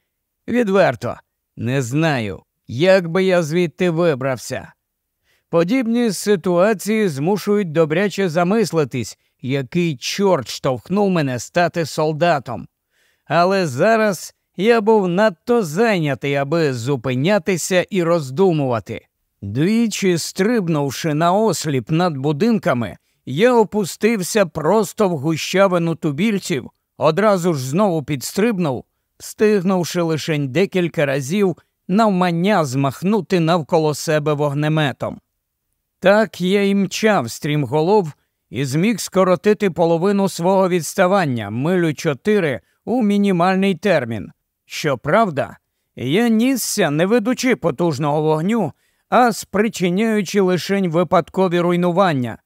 відверто не знаю, як би я звідти вибрався. Подібні ситуації змушують добряче замислитись, який чорт штовхнув мене стати солдатом. Але зараз я був надто зайнятий, аби зупинятися і роздумувати. Двічі стрибнувши на осліп над будинками, я опустився просто в гущавину тубільців, одразу ж знову підстрибнув, встигнувши лише декілька разів навмання змахнути навколо себе вогнеметом. Так я й мчав стрімголов і зміг скоротити половину свого відставання, милю чотири у мінімальний термін. Щоправда, я нісся, не ведучи потужного вогню, а спричиняючи лишень випадкові руйнування.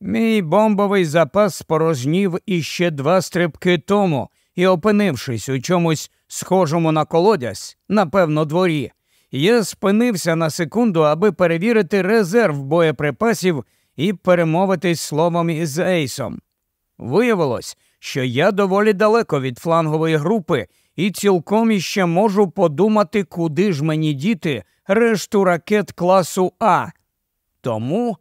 Мій бомбовий запас спорожнів іще два стрибки тому і, опинившись у чомусь схожому на колодязь, напевно, дворі, я спинився на секунду, аби перевірити резерв боєприпасів і перемовитись словом із Ейсом. Виявилось, що я доволі далеко від флангової групи і цілком іще можу подумати, куди ж мені діти решту ракет класу А. Тому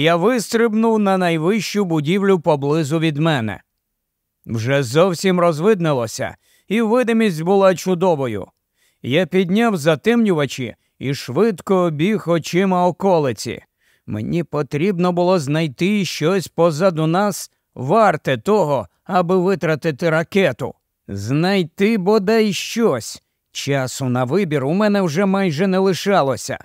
я вистрибнув на найвищу будівлю поблизу від мене. Вже зовсім розвиднилося, і видимість була чудовою. Я підняв затемнювачі і швидко обіг очима околиці. Мені потрібно було знайти щось позаду нас, варте того, аби витратити ракету. Знайти бодай щось. Часу на вибір у мене вже майже не лишалося.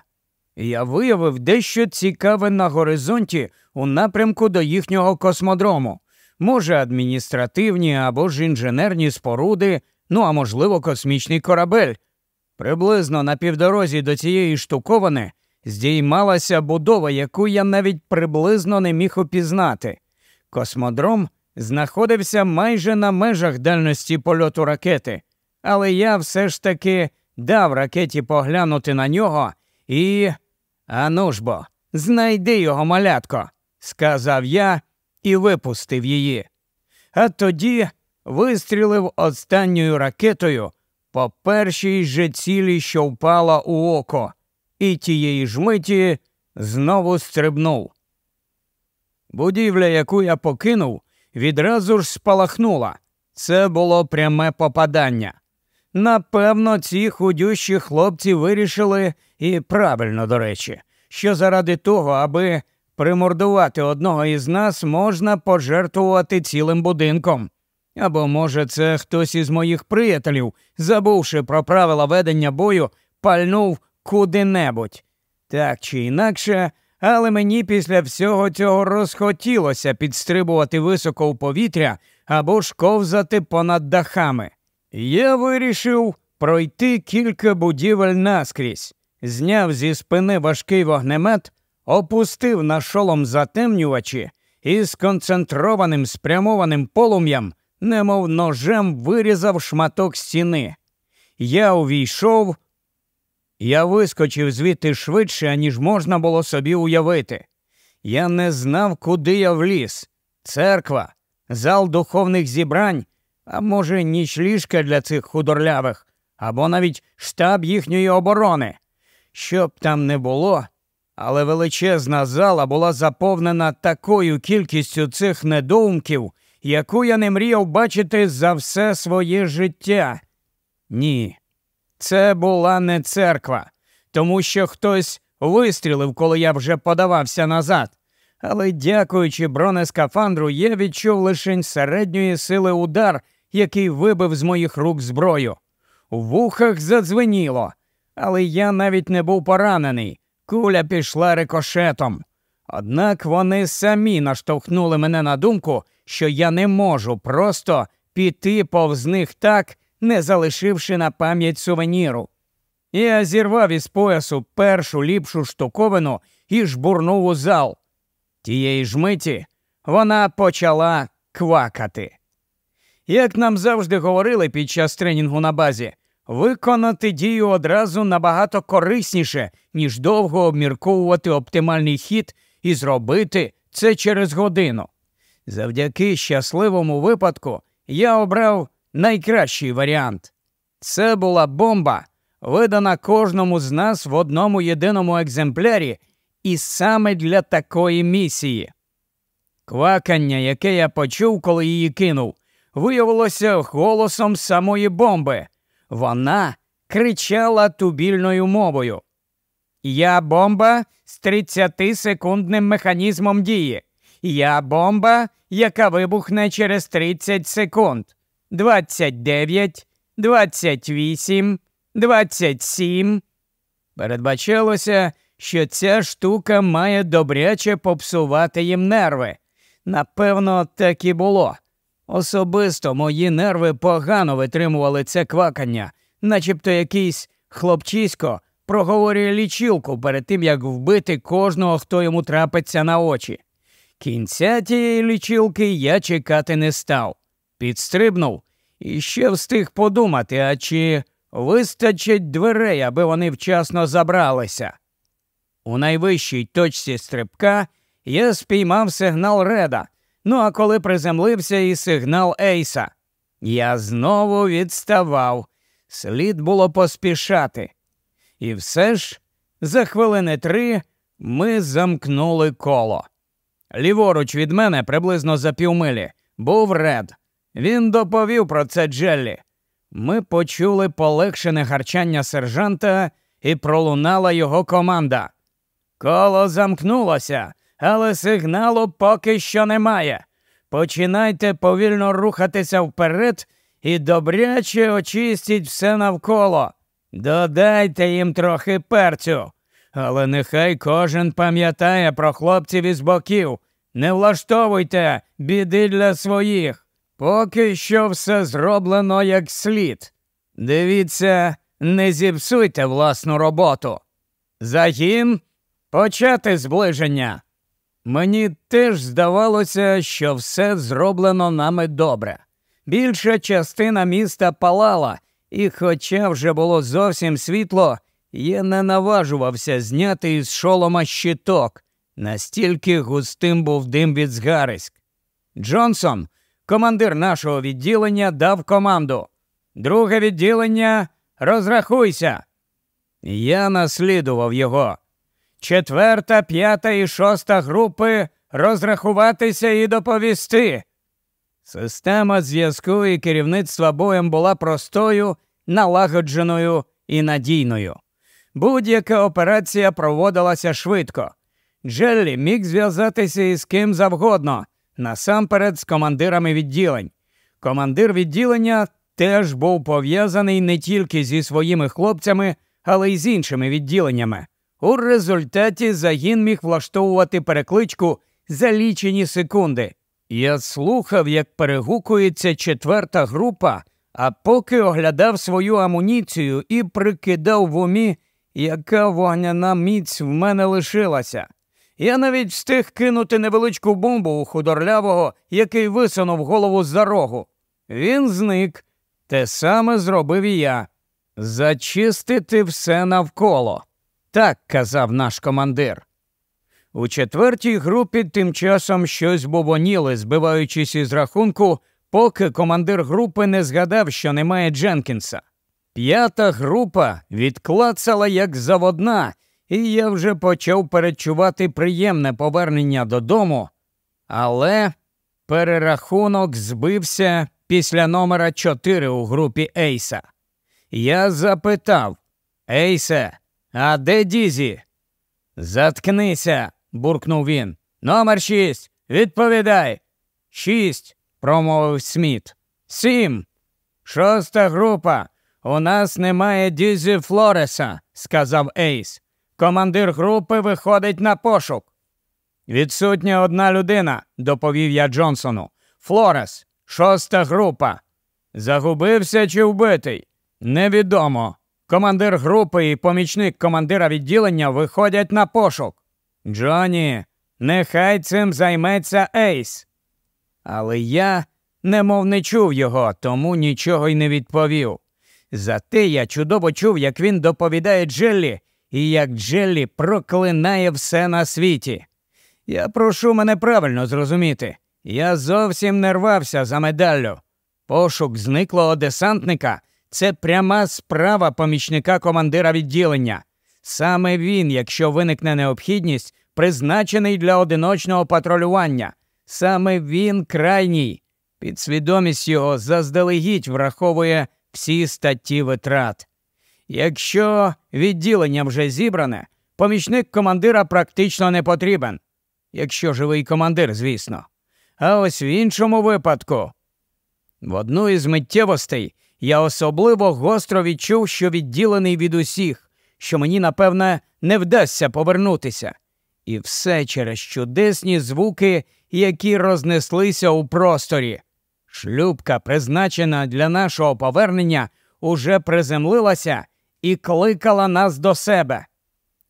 Я виявив дещо цікаве на горизонті у напрямку до їхнього космодрому. Може, адміністративні або ж інженерні споруди, ну а можливо, космічний корабель. Приблизно на півдорозі до цієї штуковини здіймалася будова, яку я навіть приблизно не міг упізнати. Космодром знаходився майже на межах дальності польоту ракети, але я все ж таки дав ракеті поглянути на нього і. Ану ж бо, знайди його малятко, сказав я і випустив її. А тоді вистрілив останньою ракетою по першій же цілі, що впала у око, і тієї ж миті знову стрибнув. Будівля, яку я покинув, відразу ж спалахнула. Це було пряме попадання. Напевно, ці худющі хлопці вирішили, і правильно, до речі, що заради того, аби примордувати одного із нас, можна пожертвувати цілим будинком. Або, може, це хтось із моїх приятелів, забувши про правила ведення бою, пальнув куди-небудь. Так чи інакше, але мені після всього цього розхотілося підстрибувати високо в повітря або ж ковзати понад дахами. Я вирішив пройти кілька будівель наскрізь, зняв зі спини важкий вогнемет, опустив на шолом затемнювачі і сконцентрованим спрямованим полум'ям, немов ножем вирізав шматок стіни. Я увійшов, я вискочив звідти швидше, ніж можна було собі уявити. Я не знав, куди я вліз. Церква, зал духовних зібрань, а може, ніч ліжка для цих худорлявих, або навіть штаб їхньої оборони. Щоб там не було, але величезна зала була заповнена такою кількістю цих недоумків, яку я не мріяв бачити за все своє життя. Ні, це була не церква, тому що хтось вистрілив, коли я вже подавався назад. Але, дякуючи бронескафандру, я відчув лише середньої сили удар, який вибив з моїх рук зброю. У вухах задзвеніло, але я навіть не був поранений. Куля пішла рикошетом. Однак вони самі наштовхнули мене на думку, що я не можу просто піти повз них так, не залишивши на пам'ять сувеніру. Я зірвав із поясу першу ліпшу штуковину і жбурнув у зал. Тієї ж миті вона почала квакати. Як нам завжди говорили під час тренінгу на базі, виконати дію одразу набагато корисніше, ніж довго обмірковувати оптимальний хід і зробити це через годину. Завдяки щасливому випадку я обрав найкращий варіант. Це була бомба, видана кожному з нас в одному єдиному екземплярі, і саме для такої місії. Квакання, яке я почув, коли її кинув, виявилося голосом самої бомби. Вона кричала тубільною мовою. Я бомба з 30-секундним механізмом дії. Я бомба, яка вибухне через 30 секунд. 29, 28, 27. Передбачалося, що ця штука має добряче попсувати їм нерви. Напевно, так і було. Особисто мої нерви погано витримували це квакання, начебто якийсь хлопчисько проговорює лічилку перед тим, як вбити кожного, хто йому трапиться на очі. Кінця тієї лічилки я чекати не став. Підстрибнув і ще встиг подумати, а чи вистачить дверей, аби вони вчасно забралися. У найвищій точці стрибка я спіймав сигнал Реда. Ну а коли приземлився і сигнал Ейса, я знову відставав. Слід було поспішати. І все ж, за хвилини три ми замкнули коло. Ліворуч від мене, приблизно за півмилі, був ред. Він доповів про це Джеллі. Ми почули полегшене гарчання сержанта і пролунала його команда. Коло замкнулося, але сигналу поки що немає. Починайте повільно рухатися вперед і добряче очистіть все навколо. Додайте їм трохи перцю. Але нехай кожен пам'ятає про хлопців із боків. Не влаштовуйте біди для своїх. Поки що все зроблено як слід. Дивіться, не зіпсуйте власну роботу. Загін почати зближення. Мені теж здавалося, що все зроблено нами добре. Більша частина міста палала, і, хоча вже було зовсім світло, я не наважувався зняти із шолома щиток, настільки густим був дим від згариськ. Джонсон командир нашого відділення дав команду. Друге відділення розрахуйся. Я наслідував його. Четверта, п'ята і шоста групи розрахуватися і доповісти. Система зв'язку і керівництва боєм була простою, налагодженою і надійною. Будь-яка операція проводилася швидко. Джеллі міг зв'язатися із ким завгодно, насамперед з командирами відділень. Командир відділення теж був пов'язаний не тільки зі своїми хлопцями, але й з іншими відділеннями. У результаті загін міг влаштовувати перекличку за лічені секунди. Я слухав, як перегукується четверта група, а поки оглядав свою амуніцію і прикидав в умі, яка вогняна міць в мене лишилася. Я навіть встиг кинути невеличку бомбу у худорлявого, який висунув голову за рогу. Він зник. Те саме зробив і я. Зачистити все навколо. Так казав наш командир. У четвертій групі тим часом щось бубоніли, збиваючись із рахунку, поки командир групи не згадав, що немає Дженкінса. П'ята група відклацала як заводна, і я вже почав перечувати приємне повернення додому, але перерахунок збився після номера 4 у групі Ейса. Я запитав Ейсе, а де Дізі? Заткнися, буркнув він. Номер шість. Відповідай. Шість, промовив Сміт. Сім. Шоста група. У нас немає Дізі Флореса, сказав Ейс. Командир групи виходить на пошук. Відсутня одна людина, доповів я Джонсону. Флорес, шоста група. Загубився чи вбитий? Невідомо. Командир групи і помічник командира відділення виходять на пошук. Джоні, нехай цим займеться Ейс. Але я немов не чув його, тому нічого й не відповів. Зате я чудово чув, як він доповідає Джеллі і як Джеллі проклинає все на світі. Я прошу мене правильно зрозуміти. Я зовсім не рвався за медаллю. Пошук зниклого десантника це пряма справа помічника командира відділення. Саме він, якщо виникне необхідність, призначений для одиночного патрулювання. Саме він крайній. Підсвідомість його заздалегідь враховує всі статті витрат. Якщо відділення вже зібране, помічник командира практично не потрібен. Якщо живий командир, звісно. А ось в іншому випадку. В одну із миттєвостей я особливо гостро відчув, що відділений від усіх, що мені, напевне, не вдасться повернутися. І все через чудесні звуки, які рознеслися у просторі. Шлюбка, призначена для нашого повернення, уже приземлилася і кликала нас до себе.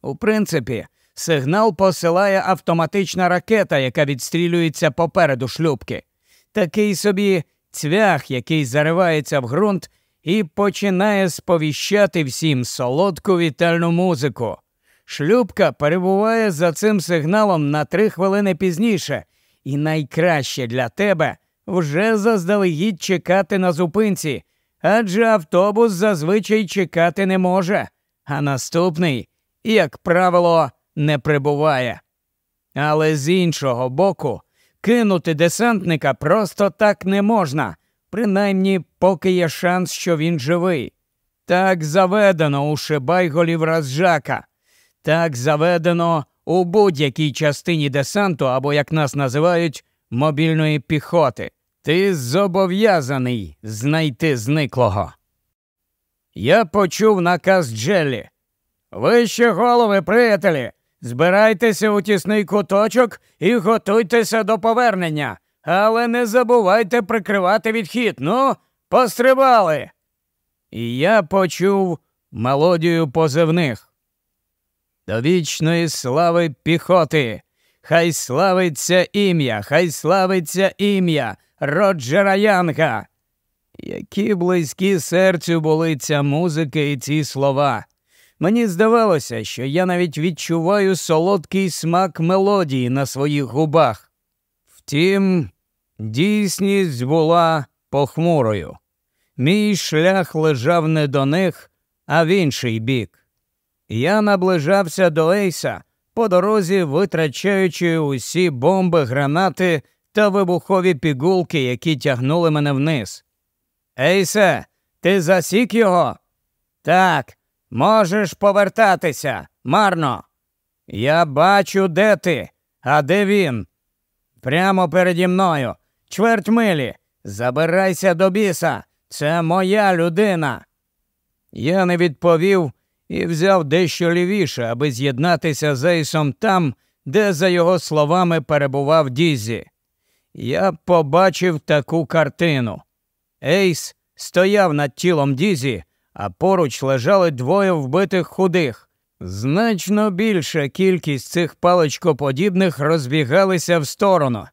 У принципі, сигнал посилає автоматична ракета, яка відстрілюється попереду шлюбки. Такий собі цвях, який заривається в ґрунт і починає сповіщати всім солодку вітальну музику. Шлюбка перебуває за цим сигналом на три хвилини пізніше, і найкраще для тебе вже заздалегідь чекати на зупинці, адже автобус зазвичай чекати не може, а наступний, як правило, не прибуває. Але з іншого боку, кинути десантника просто так не можна, принаймні поки є шанс, що він живий. Так заведено у шибайголів Разжака, так заведено у будь-якій частині десанту або, як нас називають, мобільної піхоти. Ти зобов'язаний знайти зниклого. Я почув наказ Джеллі. Вище голови, приятелі, збирайтеся у тісний куточок і готуйтеся до повернення, але не забувайте прикривати відхід. Ну, пострибали. І я почув мелодію позивних. До вічної слави піхоти. Хай славиться ім'я, хай славиться ім'я. Роджера Янга. Які близькі серцю були ця музика і ці слова. Мені здавалося, що я навіть відчуваю солодкий смак мелодії на своїх губах. Втім, Дійсність була похмурою. Мій шлях лежав не до них, а в інший бік. Я наближався до Ейса, по дорозі витрачаючи усі бомби, гранати та вибухові пігулки, які тягнули мене вниз. Ейсе, ти засік його? Так, можеш повертатися, марно. Я бачу, де ти, а де він? Прямо переді мною, чверть милі. Забирайся до біса. Це моя людина. Я не відповів і взяв дещо лівіше, аби з'єднатися з Ейсом там, де, за його словами, перебував Дізі. Я побачив таку картину. Ейс стояв над тілом Дізі, а поруч лежали двоє вбитих худих. Значно більша кількість цих паличкоподібних розбігалися в сторону.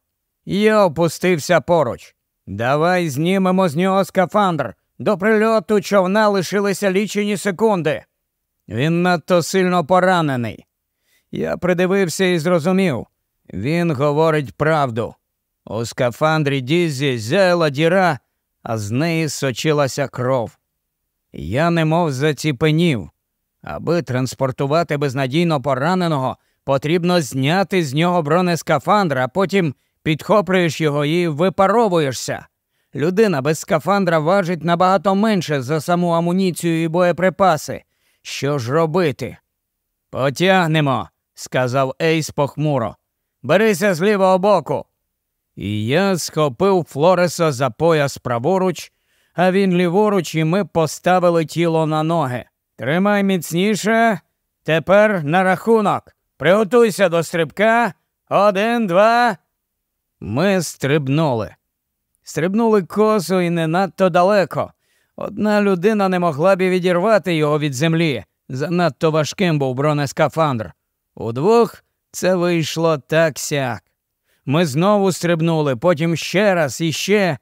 Я опустився поруч. Давай знімемо з нього скафандр. До прильоту човна лишилися лічені секунди. Він надто сильно поранений. Я придивився і зрозумів. Він говорить правду. У скафандрі Дізі зяяла діра, а з неї сочилася кров. Я немов заціпенів. Аби транспортувати безнадійно пораненого, потрібно зняти з нього бронескафандр, а потім підхоплюєш його і випаровуєшся. Людина без скафандра важить набагато менше за саму амуніцію і боєприпаси. Що ж робити? Потягнемо, сказав Ейс похмуро. Берися з лівого боку. І я схопив Флореса за пояс праворуч, а він ліворуч, і ми поставили тіло на ноги. Тримай міцніше. Тепер на рахунок. Приготуйся до стрибка. Один, два. Ми стрибнули. Стрибнули косо і не надто далеко. Одна людина не могла б відірвати його від землі. Занадто важким був бронескафандр. Удвох це вийшло так сяк. Ми знову стрибнули, потім ще раз і ще.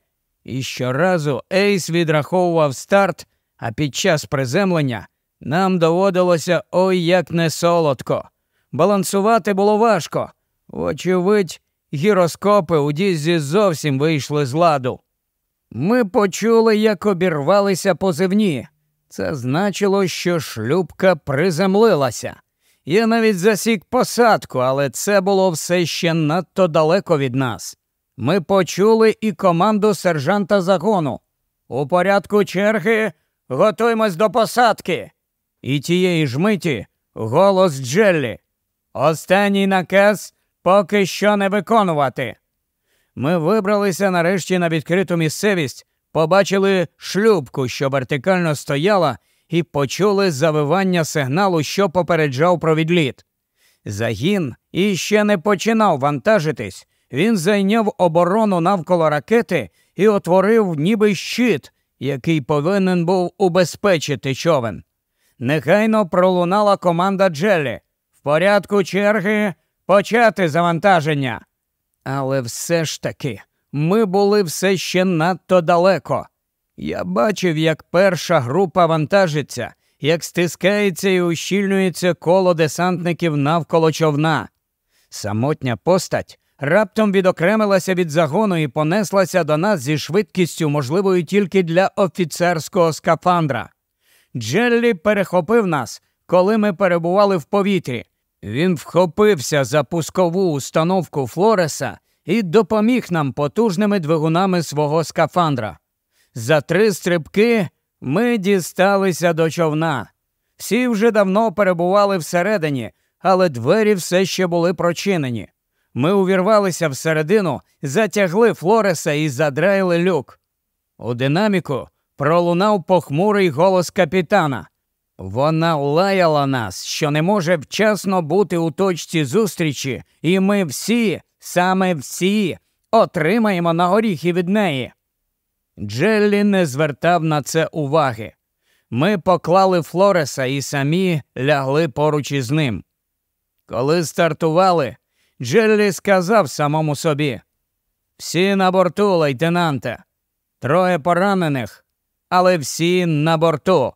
І щоразу Ейс відраховував старт, а під час приземлення нам доводилося ой як не солодко. Балансувати було важко. Вочевидь, гіроскопи у дізі зовсім вийшли з ладу. Ми почули, як обірвалися позивні. Це значило, що шлюбка приземлилася. Я навіть засік посадку, але це було все ще надто далеко від нас. Ми почули і команду сержанта загону. У порядку черги готуємось до посадки. І тієї ж миті голос Джеллі. Останній наказ поки що не виконувати. Ми вибралися нарешті на відкриту місцевість, побачили шлюбку, що вертикально стояла, і почули завивання сигналу, що попереджав про відліт. Загін іще не починав вантажитись. Він зайняв оборону навколо ракети і отворив ніби щит, який повинен був убезпечити човен. Нехайно пролунала команда Джеллі. В порядку черги почати завантаження. Але все ж таки ми були все ще надто далеко. Я бачив, як перша група вантажиться, як стискається і ущільнюється коло десантників навколо човна. Самотня постать раптом відокремилася від загону і понеслася до нас зі швидкістю, можливою тільки для офіцерського скафандра. Джеллі перехопив нас, коли ми перебували в повітрі. Він вхопився за пускову установку Флореса і допоміг нам потужними двигунами свого скафандра. За три стрибки ми дісталися до човна. Всі вже давно перебували всередині, але двері все ще були прочинені. Ми увірвалися всередину, затягли Флореса і задраїли люк. У динаміку пролунав похмурий голос капітана. Вона лаяла нас, що не може вчасно бути у точці зустрічі, і ми всі, саме всі, отримаємо на горіхи від неї. Джеллі не звертав на це уваги. Ми поклали Флореса і самі лягли поруч із ним. Коли стартували, Джеллі сказав самому собі всі на борту, лейтенанте, троє поранених, але всі на борту.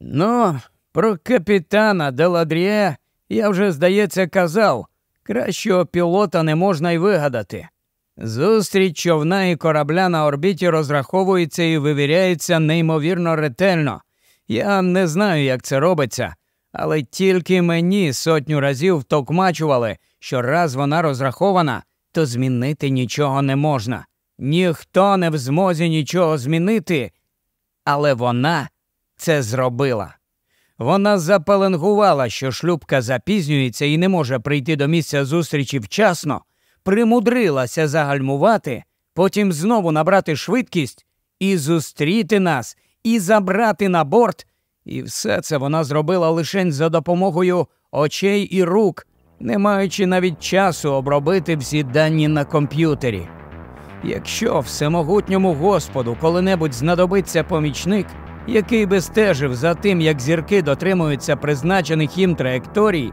Ну, про капітана Деладріє я вже, здається, казав, кращого пілота не можна й вигадати. Зустріч човна і корабля на орбіті розраховується і вивіряється неймовірно ретельно. Я не знаю, як це робиться, але тільки мені сотню разів втокмачували, що раз вона розрахована, то змінити нічого не можна. Ніхто не в змозі нічого змінити, але вона це зробила. Вона запеленгувала, що шлюбка запізнюється і не може прийти до місця зустрічі вчасно, примудрилася загальмувати, потім знову набрати швидкість і зустріти нас, і забрати на борт. І все це вона зробила лише за допомогою очей і рук, не маючи навіть часу обробити всі дані на комп'ютері. Якщо всемогутньому Господу коли-небудь знадобиться помічник, який би стежив за тим, як зірки дотримуються призначених їм траєкторій,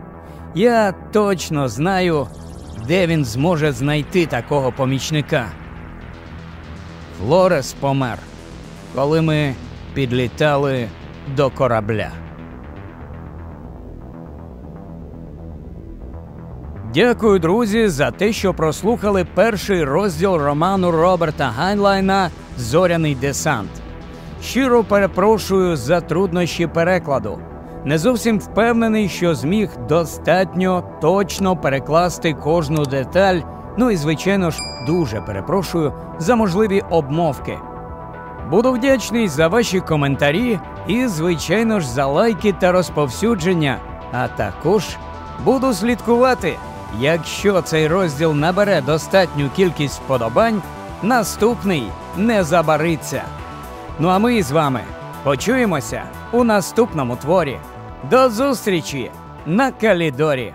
я точно знаю, де він зможе знайти такого помічника. Флорес помер, коли ми підлітали до корабля. Дякую, друзі, за те, що прослухали перший розділ роману Роберта Гайнлайна Зоряний десант. Щиро перепрошую за труднощі перекладу. Не зовсім впевнений, що зміг достатньо точно перекласти кожну деталь. Ну і, звичайно ж, дуже перепрошую за можливі обмовки. Буду вдячний за ваші коментарі і, звичайно ж, за лайки та розповсюдження. А також буду слідкувати. Якщо цей розділ набере достатню кількість вподобань, наступний не забариться. Ну а ми з вами почуємося у наступному творі. До зустрічі на Калідорі!